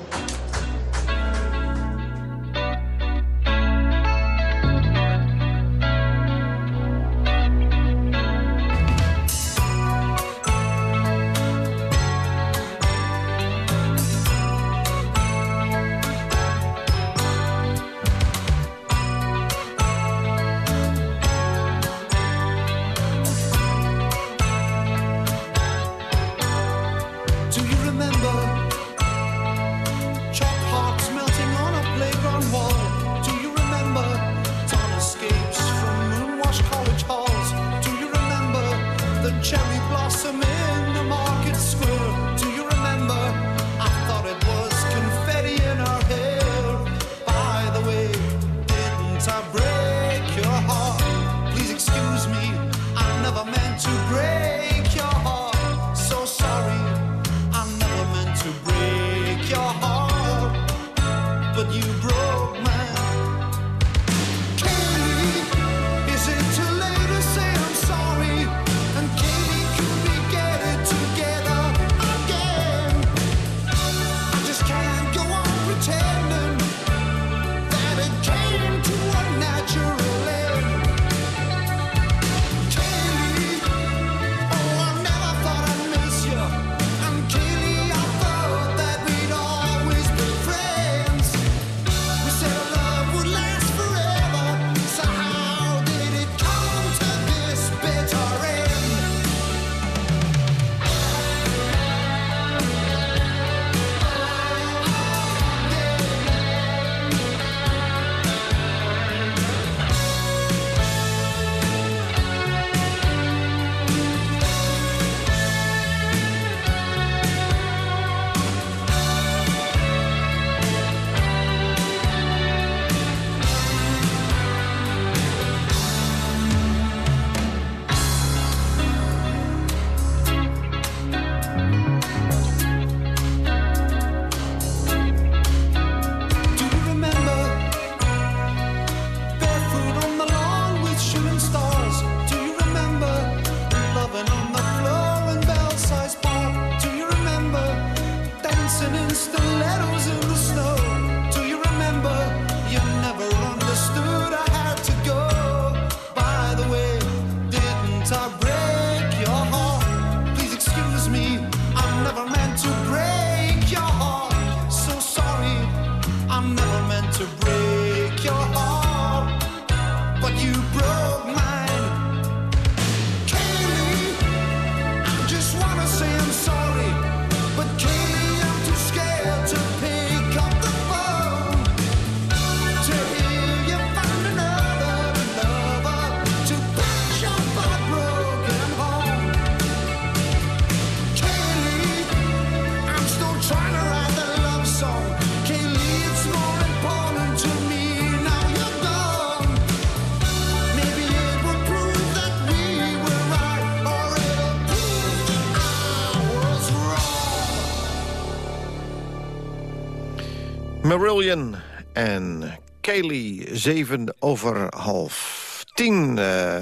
S2: Marillion en Kaylee, 7 over half 10 uh,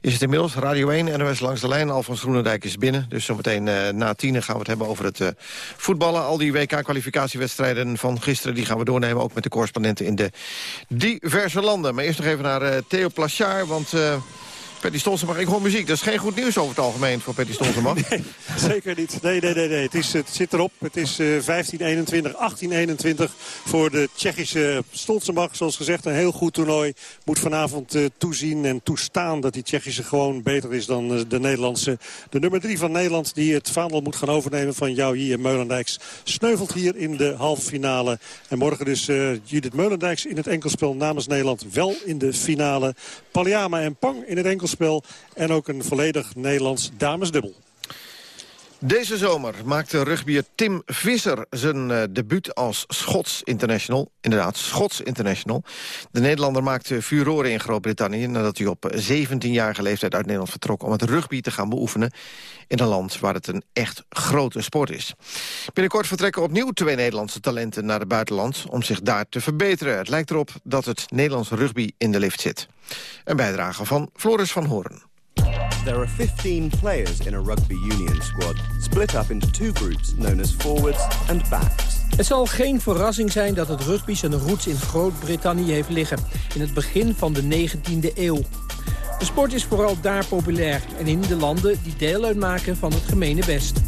S2: is het inmiddels. Radio 1, NOS langs de lijn. Alfons Groenendijk is binnen. Dus zometeen uh, na 10 gaan we het hebben over het uh, voetballen. Al die WK-kwalificatiewedstrijden van gisteren... die gaan we doornemen, ook met de correspondenten in de diverse landen. Maar eerst nog even naar Theo Plachard, want... Petty Stolzenbach, ik hoor muziek. Dat is geen goed nieuws over het algemeen voor Petty Stolzenbach.
S8: Nee, zeker niet. Nee, nee, nee. nee. Het, is, het zit erop. Het is uh, 15-21, 18-21 voor de Tsjechische Stolzenbach. Zoals gezegd, een heel goed toernooi. Moet vanavond uh, toezien en toestaan dat die Tsjechische gewoon beter is dan uh, de Nederlandse. De nummer 3 van Nederland die het vaandel moet gaan overnemen van Jouw en Meulendijks. Sneuvelt hier in de halve finale. En morgen dus uh, Judith Meulendijks in het enkelspel namens Nederland wel in de finale. Paliama en Pang in het enkelspel en ook een volledig Nederlands damesdubbel.
S2: Deze zomer maakte rugbier Tim Visser zijn uh, debuut als Schots international. Inderdaad, Schots international. De Nederlander maakte furoren in Groot-Brittannië... nadat hij op 17-jarige leeftijd uit Nederland vertrok... om het rugby te gaan beoefenen in een land waar het een echt grote sport is. Binnenkort vertrekken opnieuw twee Nederlandse talenten naar het buitenland... om zich daar te verbeteren. Het lijkt erop dat het Nederlandse rugby in de lift zit. Een bijdrage van Floris van Horen.
S11: There are 15 players in a rugby union squad, split up into two groups known as forwards and backs.
S12: Het zal geen verrassing zijn dat het rugby zijn roots in Groot-Brittannië heeft liggen, in het begin van de 19e eeuw. De sport is vooral daar populair en in de landen die deel uitmaken van het gemene best.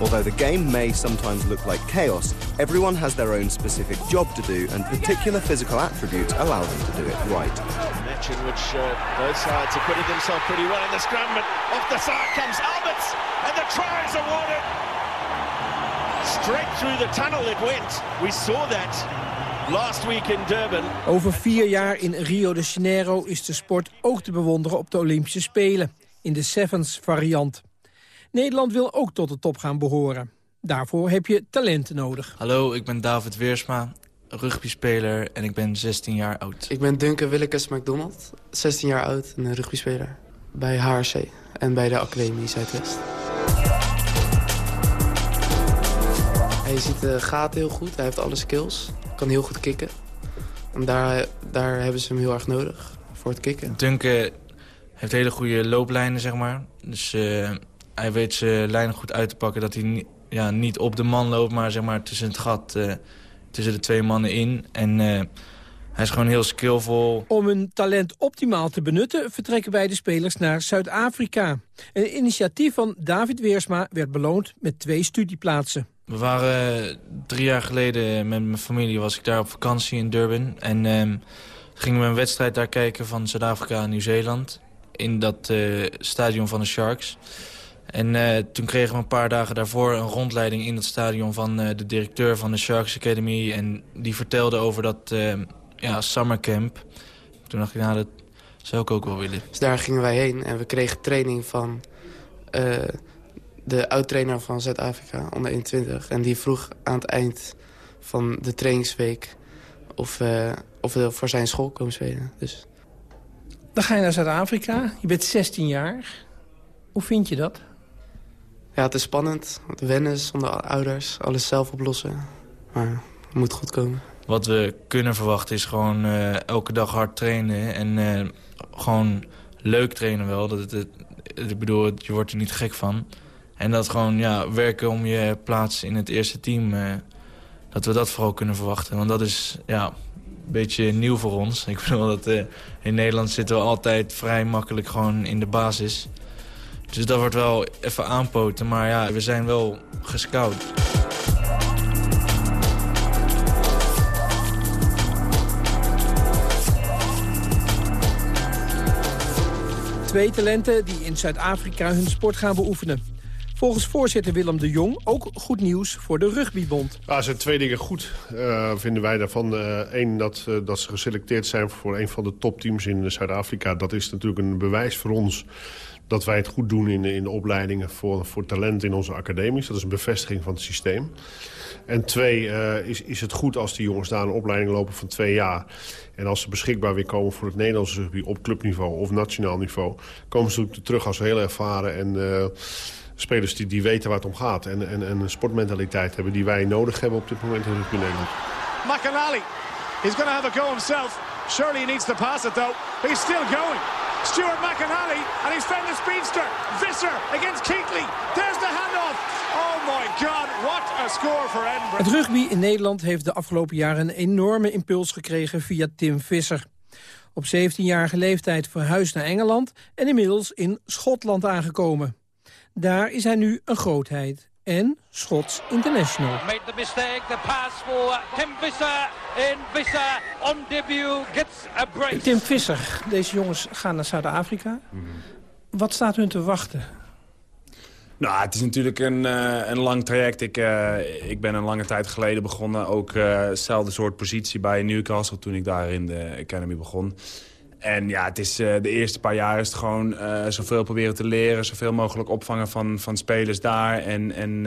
S11: Although the game may sometimes look like chaos, everyone has their own specific job to do and particular physical attributes allow them to do it right.
S13: Match in which uh, both sides acquitted themselves pretty well in the scrum, but off the side comes Alberts and the try is awarded. Straight through the tunnel it went. We saw that last week in Durban.
S12: Over vier jaar in Rio de Janeiro is de sport ook te bewonderen op de Olympische Spelen. In de Sevens variant. Nederland wil ook tot de top gaan behoren. Daarvoor heb je talenten nodig.
S14: Hallo, ik ben David Weersma, rugbyspeler en ik ben 16 jaar oud.
S15: Ik ben Duncan Willekes McDonald, 16 jaar oud en een rugbyspeler. Bij HRC en bij de Academie Zuidwest. Hij ziet de gaten heel goed, hij heeft alle skills. Kan heel goed kicken. En daar, daar hebben ze hem heel erg nodig voor het kicken.
S14: Duncan heeft hele goede looplijnen, zeg maar. Dus uh, hij weet zijn lijnen goed uit te pakken. Dat hij niet, ja, niet op de man loopt, maar zeg maar tussen het gat, uh, tussen de twee mannen in. En uh, hij is gewoon heel skillvol.
S12: Om hun talent optimaal te benutten vertrekken beide spelers naar Zuid-Afrika. Een initiatief van David Weersma werd beloond met twee studieplaatsen.
S14: We waren drie jaar geleden met mijn familie, was ik daar op vakantie in Durban. En uh, gingen we een wedstrijd daar kijken van Zuid-Afrika en Nieuw-Zeeland. In dat uh, stadion van de Sharks. En uh, toen kregen we een paar dagen daarvoor een rondleiding in het stadion van uh, de directeur van de Sharks Academy. En die vertelde over dat uh, ja, summercamp. Toen dacht ik, nou, dat zou ik ook wel willen.
S15: Dus daar gingen wij heen en we kregen training van de oud-trainer van Zuid-Afrika, onder 21. En die vroeg aan het eind van de trainingsweek of, of we voor zijn school komen spelen. Dus...
S12: Dan ga je naar Zuid-Afrika, je bent 16 jaar. Hoe vind je dat?
S15: Ja, het is spannend. Wennen zonder ouders. Alles zelf oplossen. Maar het moet goed komen.
S14: Wat we kunnen verwachten is gewoon uh, elke dag hard trainen. En uh, gewoon leuk trainen wel. Dat het, het, ik bedoel, je wordt er niet gek van. En dat gewoon ja, werken om je plaats in het eerste team. Uh, dat we dat vooral kunnen verwachten. Want dat is ja, een beetje nieuw voor ons. Ik bedoel dat in Nederland zitten we altijd vrij makkelijk gewoon in de basis. Dus dat wordt wel even aanpoten. Maar ja, we zijn wel gescout.
S12: Twee talenten die in Zuid-Afrika hun sport gaan beoefenen. Volgens voorzitter Willem de Jong ook goed nieuws voor de rugbybond.
S16: Ja, er zijn twee dingen goed, uh, vinden wij daarvan. Eén, uh, dat, uh, dat ze geselecteerd zijn voor een van de topteams in Zuid-Afrika. Dat is natuurlijk een bewijs voor ons dat wij het goed doen in, in de opleidingen voor, voor talent in onze academies. Dat is een bevestiging van het systeem. En twee, uh, is, is het goed als die jongens daar een opleiding lopen van twee jaar. En als ze beschikbaar weer komen voor het Nederlandse rugby op clubniveau of nationaal niveau... komen ze terug als heel ervaren en uh, spelers die, die weten waar het om gaat. En, en, en een sportmentaliteit hebben die wij nodig hebben op dit moment in rugby Nederland.
S17: McAnally, he's going to have a go himself. Surely he needs to pass it though. He's still going. Stuart McAnally and he's found the speedster. Visser against Keatley. There's the handoff. Oh my god, what a score for Edinburgh.
S12: Het rugby in Nederland heeft de afgelopen jaren een enorme impuls gekregen via Tim Visser. Op 17-jarige leeftijd verhuisd naar Engeland en inmiddels in Schotland aangekomen. Daar is hij nu een grootheid en Schots international.
S18: Made the mistake, the pass for Tim Visser. In Visser on debut gets a break.
S12: Tim Visser, deze jongens gaan naar Zuid-Afrika. Wat staat hun te wachten?
S19: Nou, het is natuurlijk een, uh, een lang traject. Ik, uh, ik ben een lange tijd geleden begonnen. Ook uh, hetzelfde soort positie bij Newcastle toen ik daar in de Academy begon. En ja, het is, de eerste paar jaar is het gewoon zoveel proberen te leren. Zoveel mogelijk opvangen van, van spelers daar. En, en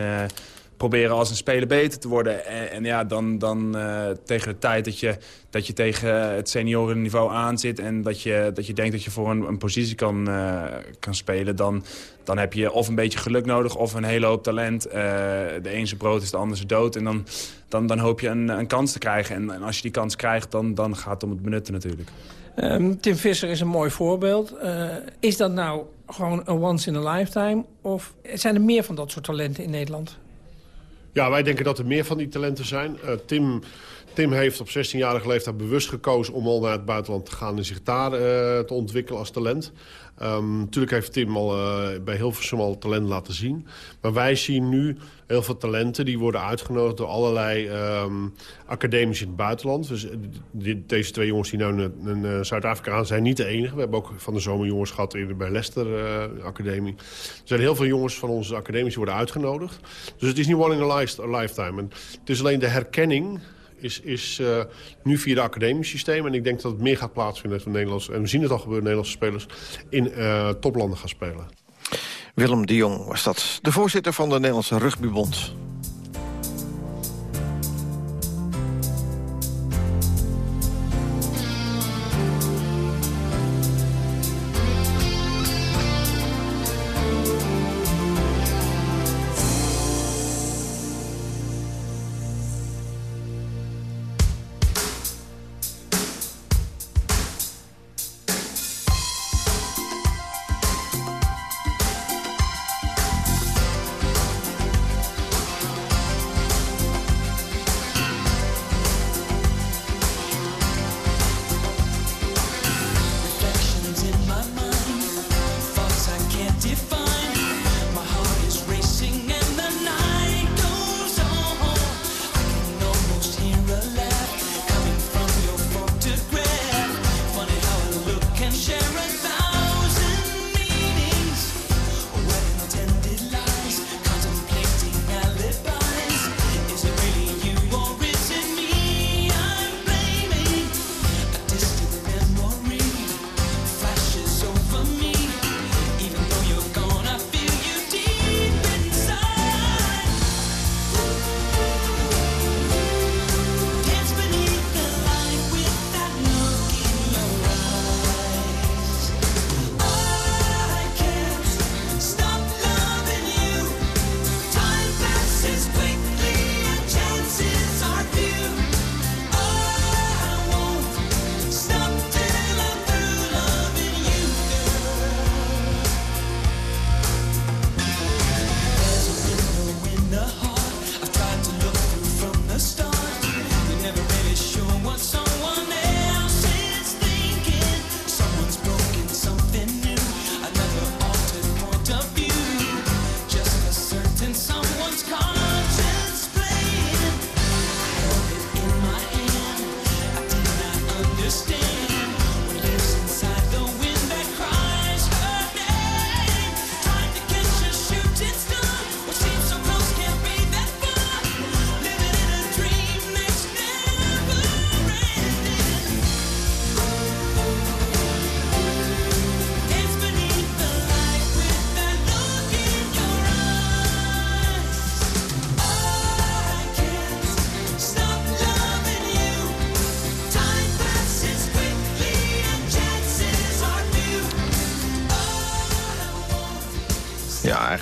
S19: proberen als een speler beter te worden. En, en ja, dan, dan tegen de tijd dat je, dat je tegen het seniorenniveau aan zit... en dat je, dat je denkt dat je voor een, een positie kan, kan spelen... Dan, dan heb je of een beetje geluk nodig of een hele hoop talent. De een zijn brood is de ander zijn dood. En dan, dan, dan hoop je een, een kans te krijgen. En, en als je die kans krijgt, dan, dan gaat het om het benutten natuurlijk.
S12: Um, Tim Visser is een mooi voorbeeld. is dat nou gewoon een once in a lifetime? Of zijn er meer van dat soort talenten in Nederland?
S16: Ja, wij denken dat er meer van die talenten zijn. Uh, Tim, Tim heeft op 16-jarige leeftijd bewust gekozen om al naar het buitenland te gaan... en zich daar uh, te ontwikkelen als talent. Um, natuurlijk heeft Tim al uh, bij Hilversum al talent laten zien. Maar wij zien nu heel veel talenten die worden uitgenodigd door allerlei um, academies in het buitenland. Dus die, deze twee jongens die nu in, Zuid-Afrika zijn niet de enige. We hebben ook van de zomer jongens gehad in, bij Leicester Academie. Er zijn heel veel jongens van onze academies die worden uitgenodigd. Dus het is niet one in a lifetime. En het is alleen de herkenning is, is uh, nu via de academisch systeem. En ik denk dat het meer gaat plaatsvinden dat we en we zien het al gebeuren, Nederlandse spelers in uh, toplanden gaan spelen.
S2: Willem de Jong was dat, de voorzitter van de Nederlandse Rugbybond.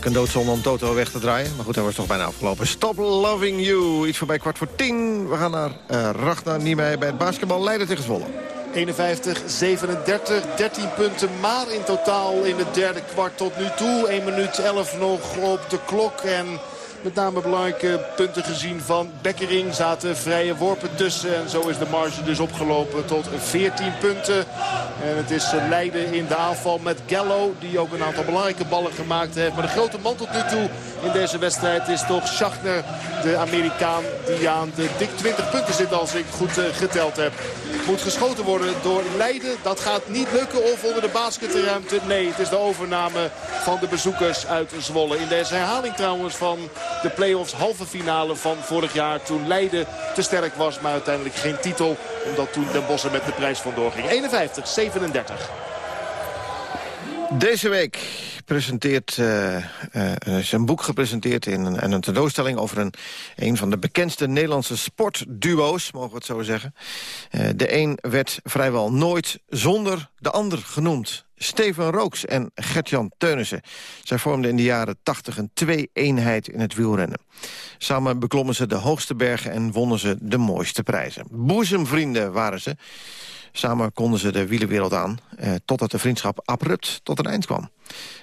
S2: Een doodzonde om Toto weg te draaien. Maar goed, hij was toch bijna afgelopen. Stop Loving You. Iets voorbij kwart voor tien. We gaan naar uh, Ragnar Niemeyer bij het basketbal. Leiden tegen Zwolle.
S5: 51, 37, 13 punten maar in totaal in het derde kwart tot nu toe. 1 minuut 11 nog op de klok en met name belangrijke punten gezien van Bekkering. Zaten vrije worpen tussen. En zo is de marge dus opgelopen tot 14 punten. En het is Leiden in de aanval met Gallo. Die ook een aantal belangrijke ballen gemaakt heeft. Maar de grote man tot nu toe in deze wedstrijd is toch Schachner. De Amerikaan die aan de dik 20 punten zit als ik goed eh, geteld heb. Moet geschoten worden door Leiden. Dat gaat niet lukken of onder de basketruimte. Nee, het is de overname van de bezoekers uit Zwolle. In deze herhaling trouwens van de play-offs halve finale van vorig jaar. Toen Leiden te sterk was, maar uiteindelijk geen titel. Omdat toen Den Bossen met de prijs vandoor ging. 51-37.
S2: Deze week presenteert uh, uh, zijn boek gepresenteerd in een, en een tentoonstelling over een, een van de bekendste Nederlandse sportduo's, mogen we het zo zeggen. Uh, de een werd vrijwel nooit zonder de ander genoemd. Steven Rooks en Gertjan Teunissen. Zij vormden in de jaren 80 een twee-eenheid in het wielrennen. Samen beklommen ze de hoogste bergen en wonnen ze de mooiste prijzen. Boezemvrienden waren ze. Samen konden ze de wielenwereld aan, eh, totdat de vriendschap abrupt tot een eind kwam.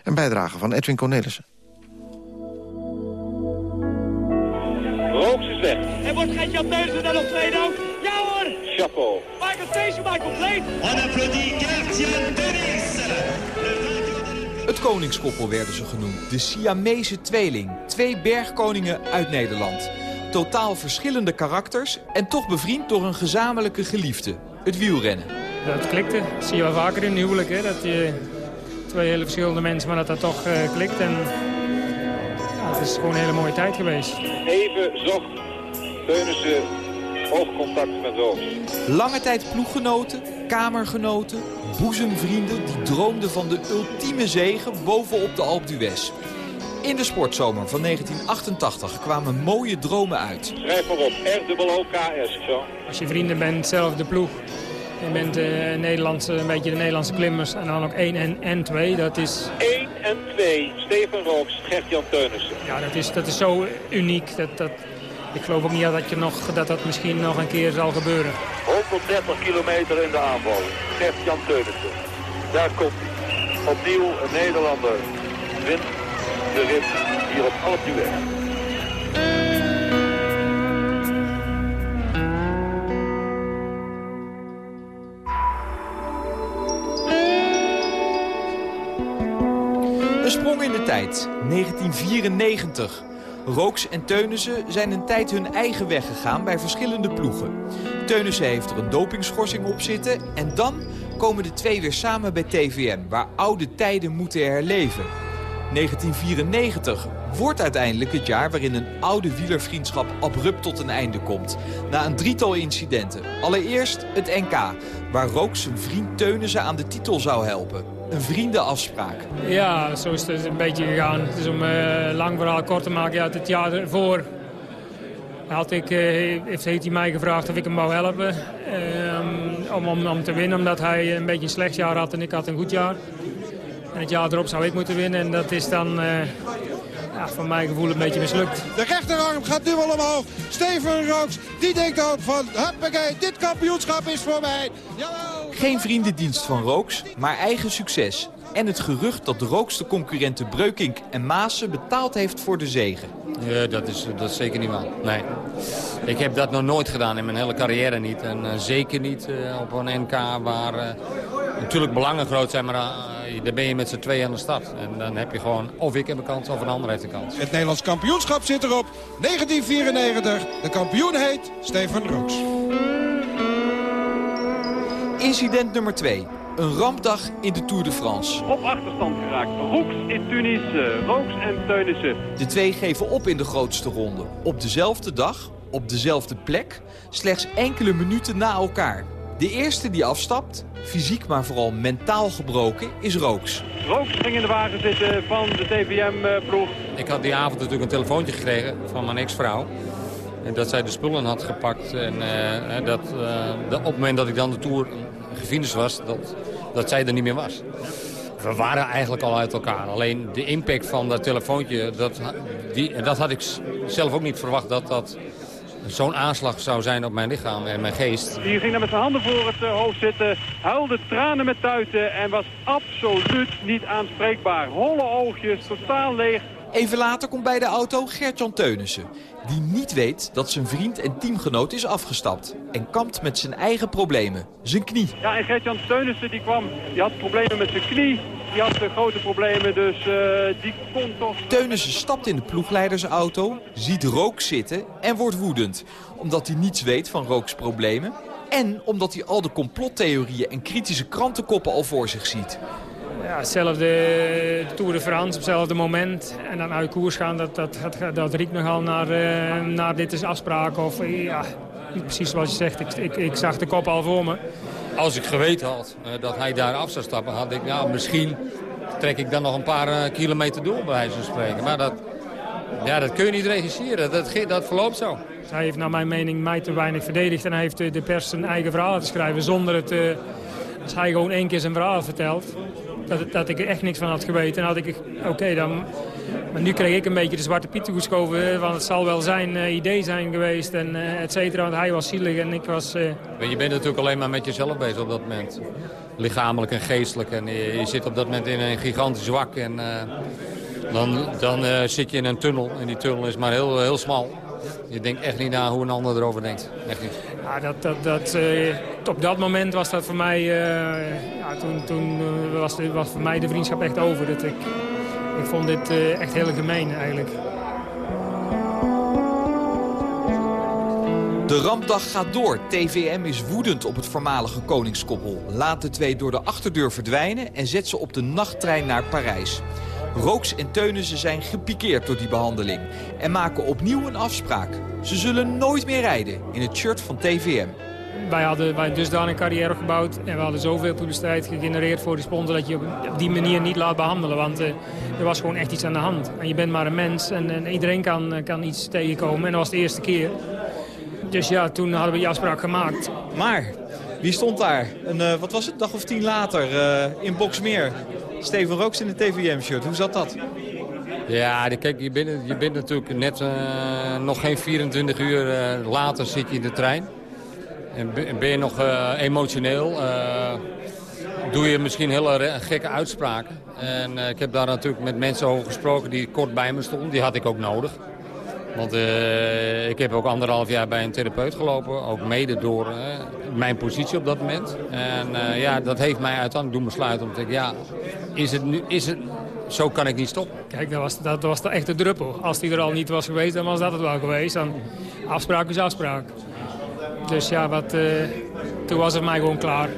S2: Een bijdrage van Edwin Cornelissen.
S20: Rooks is weg. En wordt Gert-Jan Teunissen dan op tweede ook? Ja hoor!
S13: Chapeau.
S20: Michael Station, Michael Bleek.
S21: On applaudit Gert-Jan Het koningskoppel werden ze genoemd. De Siamese tweeling. Twee bergkoningen uit Nederland. Totaal verschillende karakters en toch bevriend door een gezamenlijke geliefde het wielrennen.
S22: Dat klikte. Dat zie je wel vaker in huwelijk. Hè? Dat je twee hele verschillende mensen, maar dat dat toch uh, klikt. En ja, het is gewoon een hele mooie tijd geweest.
S13: Even zocht Teunissen oogcontact met Roos.
S21: Lange tijd ploeggenoten, kamergenoten, boezemvrienden... die droomden van de ultieme zegen bovenop de Alpe d'Huez. In de sportzomer van 1988 kwamen mooie dromen uit.
S13: Schrijf maar op, R-O-K-S, zo.
S22: Als je vrienden bent, zelf de ploeg. Je bent uh, Nederlandse, een beetje de Nederlandse klimmers. En dan ook 1 en, en 2, dat is...
S13: 1 en 2, Steven Rooks, Gert-Jan Teunissen.
S22: Ja, dat is, dat is zo uniek. Dat, dat, ik geloof ook niet dat, je nog, dat dat misschien nog een keer zal gebeuren.
S13: 130 kilometer in de aanval. Gert-Jan Teunissen. Daar komt hij. Opnieuw een Nederlander wint de rit hier op Alp
S21: Een sprong in de tijd, 1994. Rooks en Teunissen zijn een tijd hun eigen weg gegaan bij verschillende ploegen. Teunissen heeft er een dopingschorsing op zitten en dan komen de twee weer samen bij TVM... waar oude tijden moeten herleven. 1994 wordt uiteindelijk het jaar waarin een oude wielervriendschap abrupt tot een einde komt. Na een drietal incidenten. Allereerst het NK, waar Rooks zijn vriend Teunissen aan de titel zou helpen. Een vriendenafspraak.
S22: Ja, zo is het een beetje gegaan. Het is om uh, lang verhaal kort te maken. Ja, het jaar ervoor had ik, uh, heeft, heeft hij mij gevraagd of ik hem wou helpen. Om, om, om te winnen, omdat hij een beetje een slecht jaar had en ik had een goed jaar. En het jaar erop zou ik moeten winnen. En dat is dan uh, ja, van mijn gevoel een beetje mislukt.
S23: De rechterarm gaat nu wel omhoog. Steven Rooks, die denkt ook van... Huppakee, dit kampioenschap is voor mij.
S21: Jawel. Geen vriendendienst van Rooks, maar eigen succes. En het gerucht dat de rookste concurrenten Breukink en Maassen betaald heeft voor de zegen.
S24: Ja, dat, is, dat is zeker niet waar. Nee. Ik heb dat nog nooit gedaan in mijn hele carrière niet. En uh, zeker niet uh, op een NK waar uh, natuurlijk belangen groot zijn, maar dan ben je met z'n tweeën aan de start. En dan heb je gewoon, of ik heb een kans, of een ander heeft een kans.
S23: Het Nederlands kampioenschap zit erop. 1994. De kampioen heet Steven Rooks.
S21: Incident nummer 2. Een rampdag in de Tour de France.
S25: Op achterstand geraakt. Roeks in Tunis, Rooks en Teunissen.
S21: De twee geven op in de grootste ronde. Op dezelfde dag, op dezelfde plek, slechts enkele minuten na elkaar. De eerste die afstapt, fysiek maar vooral mentaal gebroken, is Rooks.
S25: Rooks ging in de wagen zitten van de TVM-ploeg.
S24: Ik had die avond natuurlijk een telefoontje gekregen van mijn ex-vrouw. Dat zij de spullen had gepakt. En uh, dat, uh, dat op het moment dat ik dan de Tour gefinished was, dat, dat zij er niet meer was. we waren eigenlijk al uit elkaar. Alleen de impact van dat telefoontje, dat, die, dat had ik zelf ook niet verwacht dat dat zo'n aanslag zou zijn op mijn lichaam en mijn geest.
S25: Die ging dan met zijn handen voor het uh, hoofd zitten, huilde tranen met tuiten en was absoluut niet aanspreekbaar. Holle oogjes, totaal leeg.
S21: Even later komt bij de auto Gertjan Teunissen. Die niet weet dat zijn vriend en teamgenoot is afgestapt. En kampt met zijn eigen problemen. Zijn knie.
S25: Ja, en Gertjan Teunissen die kwam, die had problemen met zijn knie. Die had grote problemen, dus uh, die kon toch...
S21: Teunissen stapt in de ploegleidersauto, ziet Rook zitten en wordt woedend. Omdat hij niets weet van Rooks problemen. En omdat hij al de complottheorieën en kritische krantenkoppen al voor zich ziet
S22: ja, hetzelfde Tour de France, op hetzelfde moment. En dan uit koers gaan, dat, dat, dat, dat riekt nogal naar, uh, naar dit is afspraak. Of ja, precies zoals je zegt, ik, ik, ik, zag de kop al voor me.
S24: Als ik geweten had uh, dat hij daar af zou stappen, had ik, ja, misschien trek ik dan nog een paar kilometer door, bij wijze van spreken. Maar dat, ja, dat kun je niet regisseren, dat, dat verloopt zo.
S22: Hij heeft naar mijn mening mij te weinig verdedigd en hij heeft de pers zijn eigen verhaal te schrijven zonder het... als hij gewoon één keer zijn verhaal vertelt, dat, dat ik er echt niks van had geweten. En had ik, oké, dan... Maar nu kreeg ik een beetje de zwarte piet toegeschoven. Want het zal wel zijn uh, idee zijn geweest en uh, et cetera. Want hij was zielig en ik was... Uh...
S24: Je bent natuurlijk alleen maar met jezelf bezig op dat moment. Lichamelijk en geestelijk. En je, zit op dat moment in een gigantisch zwak. En dan, dan zit je in een tunnel. En die tunnel is maar heel, heel smal. Je denkt echt niet na hoe een ander erover denkt. Echt niet.
S22: Ja, dat, dat, dat, uh, op dat moment was dat voor mij... Uh, ja, toen toen uh, was, de, was voor mij de vriendschap echt over. Dat ik, ik vond dit echt heel gemeen eigenlijk.
S21: De rampdag gaat door. TVM is woedend op het voormalige koningskoppel. Laat de twee door de achterdeur verdwijnen en zet ze op de nachttrein naar Parijs. Rooks en Teunissen zijn gepikeerd door die behandeling en maken opnieuw een afspraak. Ze zullen nooit meer rijden in het shirt van TVM.
S22: Wij hadden wij dusdanig een carrière opgebouwd en we hadden zoveel publiciteit gegenereerd voor die sponsor dat je op die manier niet laat behandelen. Want uh, er was gewoon echt iets aan de hand. En je bent maar een mens en, en iedereen kan, kan iets tegenkomen. En dat was de eerste keer. Dus ja, toen hadden we die afspraak gemaakt.
S21: Maar, wie stond daar? Een, uh, wat was het, dag of tien later uh, in Boksmeer? Steven Rooks in de TVM-shirt. Hoe zat dat?
S24: Ja, kijk, je bent, je bent natuurlijk net uh, nog geen 24 uur uh, later zit je in de trein. En ben je nog uh, emotioneel. doe je misschien hele gekke uitspraken. En ik heb daar natuurlijk met mensen over gesproken die kort bij me stonden. Die had ik ook nodig. Want uh, ik heb ook anderhalf jaar bij een therapeut gelopen. Ook mede door uh, mijn positie op dat moment. En uh, ja, dat heeft mij uiteindelijk doen besluiten om te denken... ja, is het nu, is het, zo kan ik niet stoppen.
S22: Kijk, dat was, dat was de echte druppel. Als die er al niet was geweest, dan was dat het wel geweest. Dan, afspraak is afspraak. Dus ja, wat, toen was het mij gewoon klaar.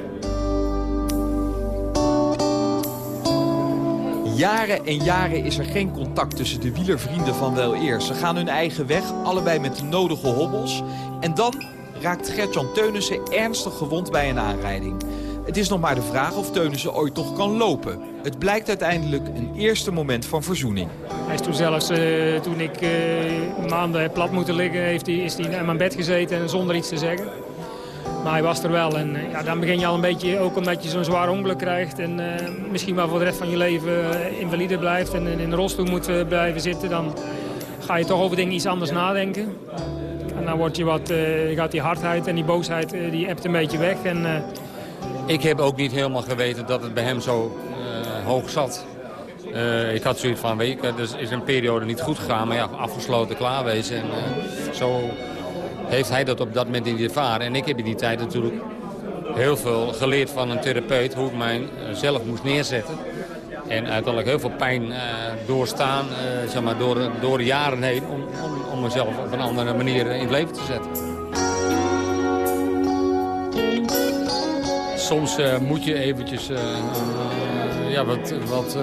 S21: Jaren en jaren is er geen contact tussen de wielervrienden van wel eer. Ze gaan hun eigen weg, allebei met de nodige hobbels. En dan raakt Gertjan Teunissen ernstig gewond bij een aanrijding. Het is nog maar de vraag of Teunissen ooit nog kan lopen. Het blijkt uiteindelijk een eerste moment van verzoening.
S22: Hij is toen zelfs, uh, toen ik uh, maanden heb plat moeten liggen, heeft hij, is hij in mijn bed gezeten zonder iets te zeggen. Maar hij was er wel. En ja, dan begin je al een beetje, ook omdat je zo'n zwaar ongeluk krijgt... en uh, misschien wel voor de rest van je leven uh, invalide blijft... en in een rolstoel moet blijven zitten... dan ga je toch over dingen iets anders nadenken. En dan word je wat, gaat die hardheid en die boosheid, die ebt een beetje weg. En,
S24: Ik heb ook niet helemaal geweten dat het bij hem zo hoog zat. ik had zoiets van, weet er is een periode niet goed gegaan... maar ja, afgesloten, klaarwezen en zo heeft hij dat op dat moment niet ervaren. En ik heb in die tijd natuurlijk heel veel geleerd van een therapeut... hoe ik mijzelf moest neerzetten. En uiteindelijk heel veel pijn uh, doorstaan, uh, zeg maar, door, door de jaren heen... Om, om, om mezelf op een andere manier in het leven te zetten. Soms moet je eventjes ja, wat, wat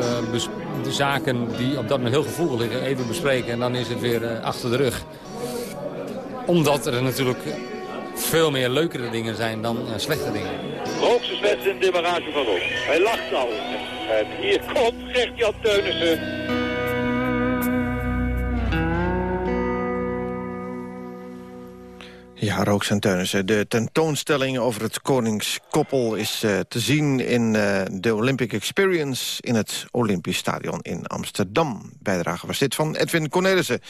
S24: de zaken die op dat moment heel gevoelig liggen... even bespreken en dan is het weer achter de rug omdat er natuurlijk veel meer leukere dingen zijn dan uh, slechte dingen.
S13: Hoogste zwets in de barrage van op. Hij lacht al. En hier komt Gert-Jan Teunissen.
S2: Ja, Rooks en Teunissen. De tentoonstelling over het koningskoppel is uh, te zien in uh, de Olympic Experience in het Olympisch Stadion in Amsterdam. Bijdrage was dit van Edwin Cornelissen.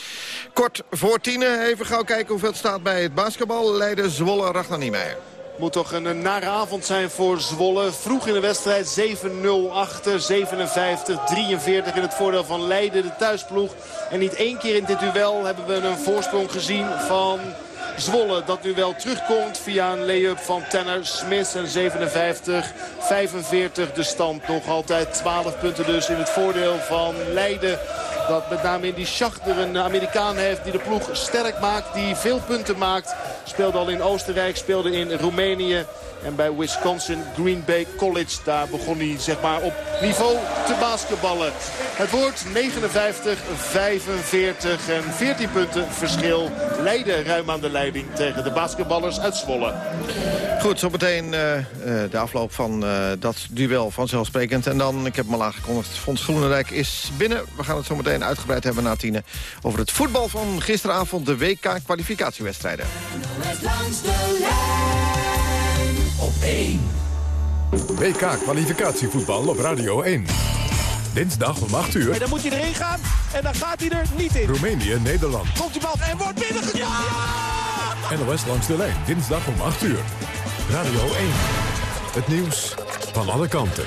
S2: Kort voor tienen, even gauw kijken hoeveel het staat bij het basketbal. Leiden Zwolle, Ragnar Niemeyer.
S5: Moet toch een nare avond zijn voor Zwolle. Vroeg in de wedstrijd 7-0 achter. 57-43 in het voordeel van Leiden, de thuisploeg. En niet één keer in dit duel hebben we een voorsprong gezien van Zwolle. Dat nu wel terugkomt via een lay-up van Tanner Smith. En 57, 45 de stand. Nog altijd 12 punten dus in het voordeel van Leiden. Dat met name in die Schachter een Amerikaan heeft die de ploeg sterk maakt. Die veel punten maakt. Speelde al in Oostenrijk, speelde in Roemenië. En bij Wisconsin Green Bay College, daar begon hij zeg maar op niveau te basketballen. Het wordt 59-45 en 14 punten verschil. Leiden ruim aan de leiding tegen de basketballers uit Zwolle.
S2: Goed, zometeen uh, de afloop van uh, dat duel vanzelfsprekend. En dan, ik heb hem al aangekondigd, Fons Groenendijk is binnen. We gaan het zometeen uitgebreid hebben na tienen over het voetbal van gisteravond. De WK-kwalificatiewedstrijden. Langs de
S26: lijn op 1. WK-kwalificatievoetbal op Radio 1. Dinsdag om 8 uur.
S17: En dan moet hij erin gaan en dan gaat hij er niet in.
S26: Roemenië, Nederland.
S17: Komt die bal en wordt binnengekomen. Ja!
S26: NOS langs de lijn, dinsdag om 8 uur. Radio 1. Het nieuws van alle kanten.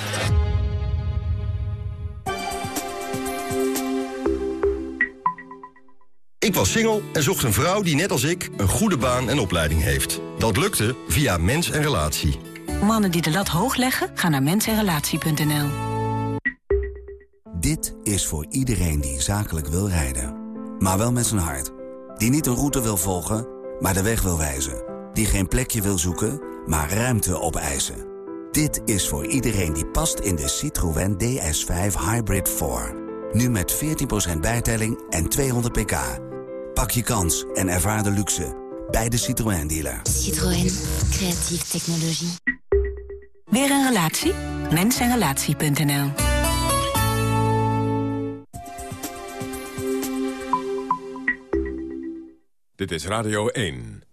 S27: Ik was single en zocht een vrouw die net als ik een goede baan en opleiding heeft. Dat lukte via Mens en Relatie.
S28: Mannen die de lat hoog leggen, gaan naar mensenrelatie.nl.
S29: Dit is voor iedereen die zakelijk wil rijden. Maar wel met zijn hart. Die niet een route wil volgen, maar de weg wil wijzen. Die geen plekje wil zoeken, maar ruimte opeisen. Dit is voor iedereen die past in de Citroën DS5 Hybrid 4. Nu met 14% bijtelling en 200 pk. Pak je kans en ervaar de luxe bij de Citroën dealer.
S28: Citroën, creatieve technologie. Weer een relatie? Mensenrelatie.nl
S26: Dit is Radio 1.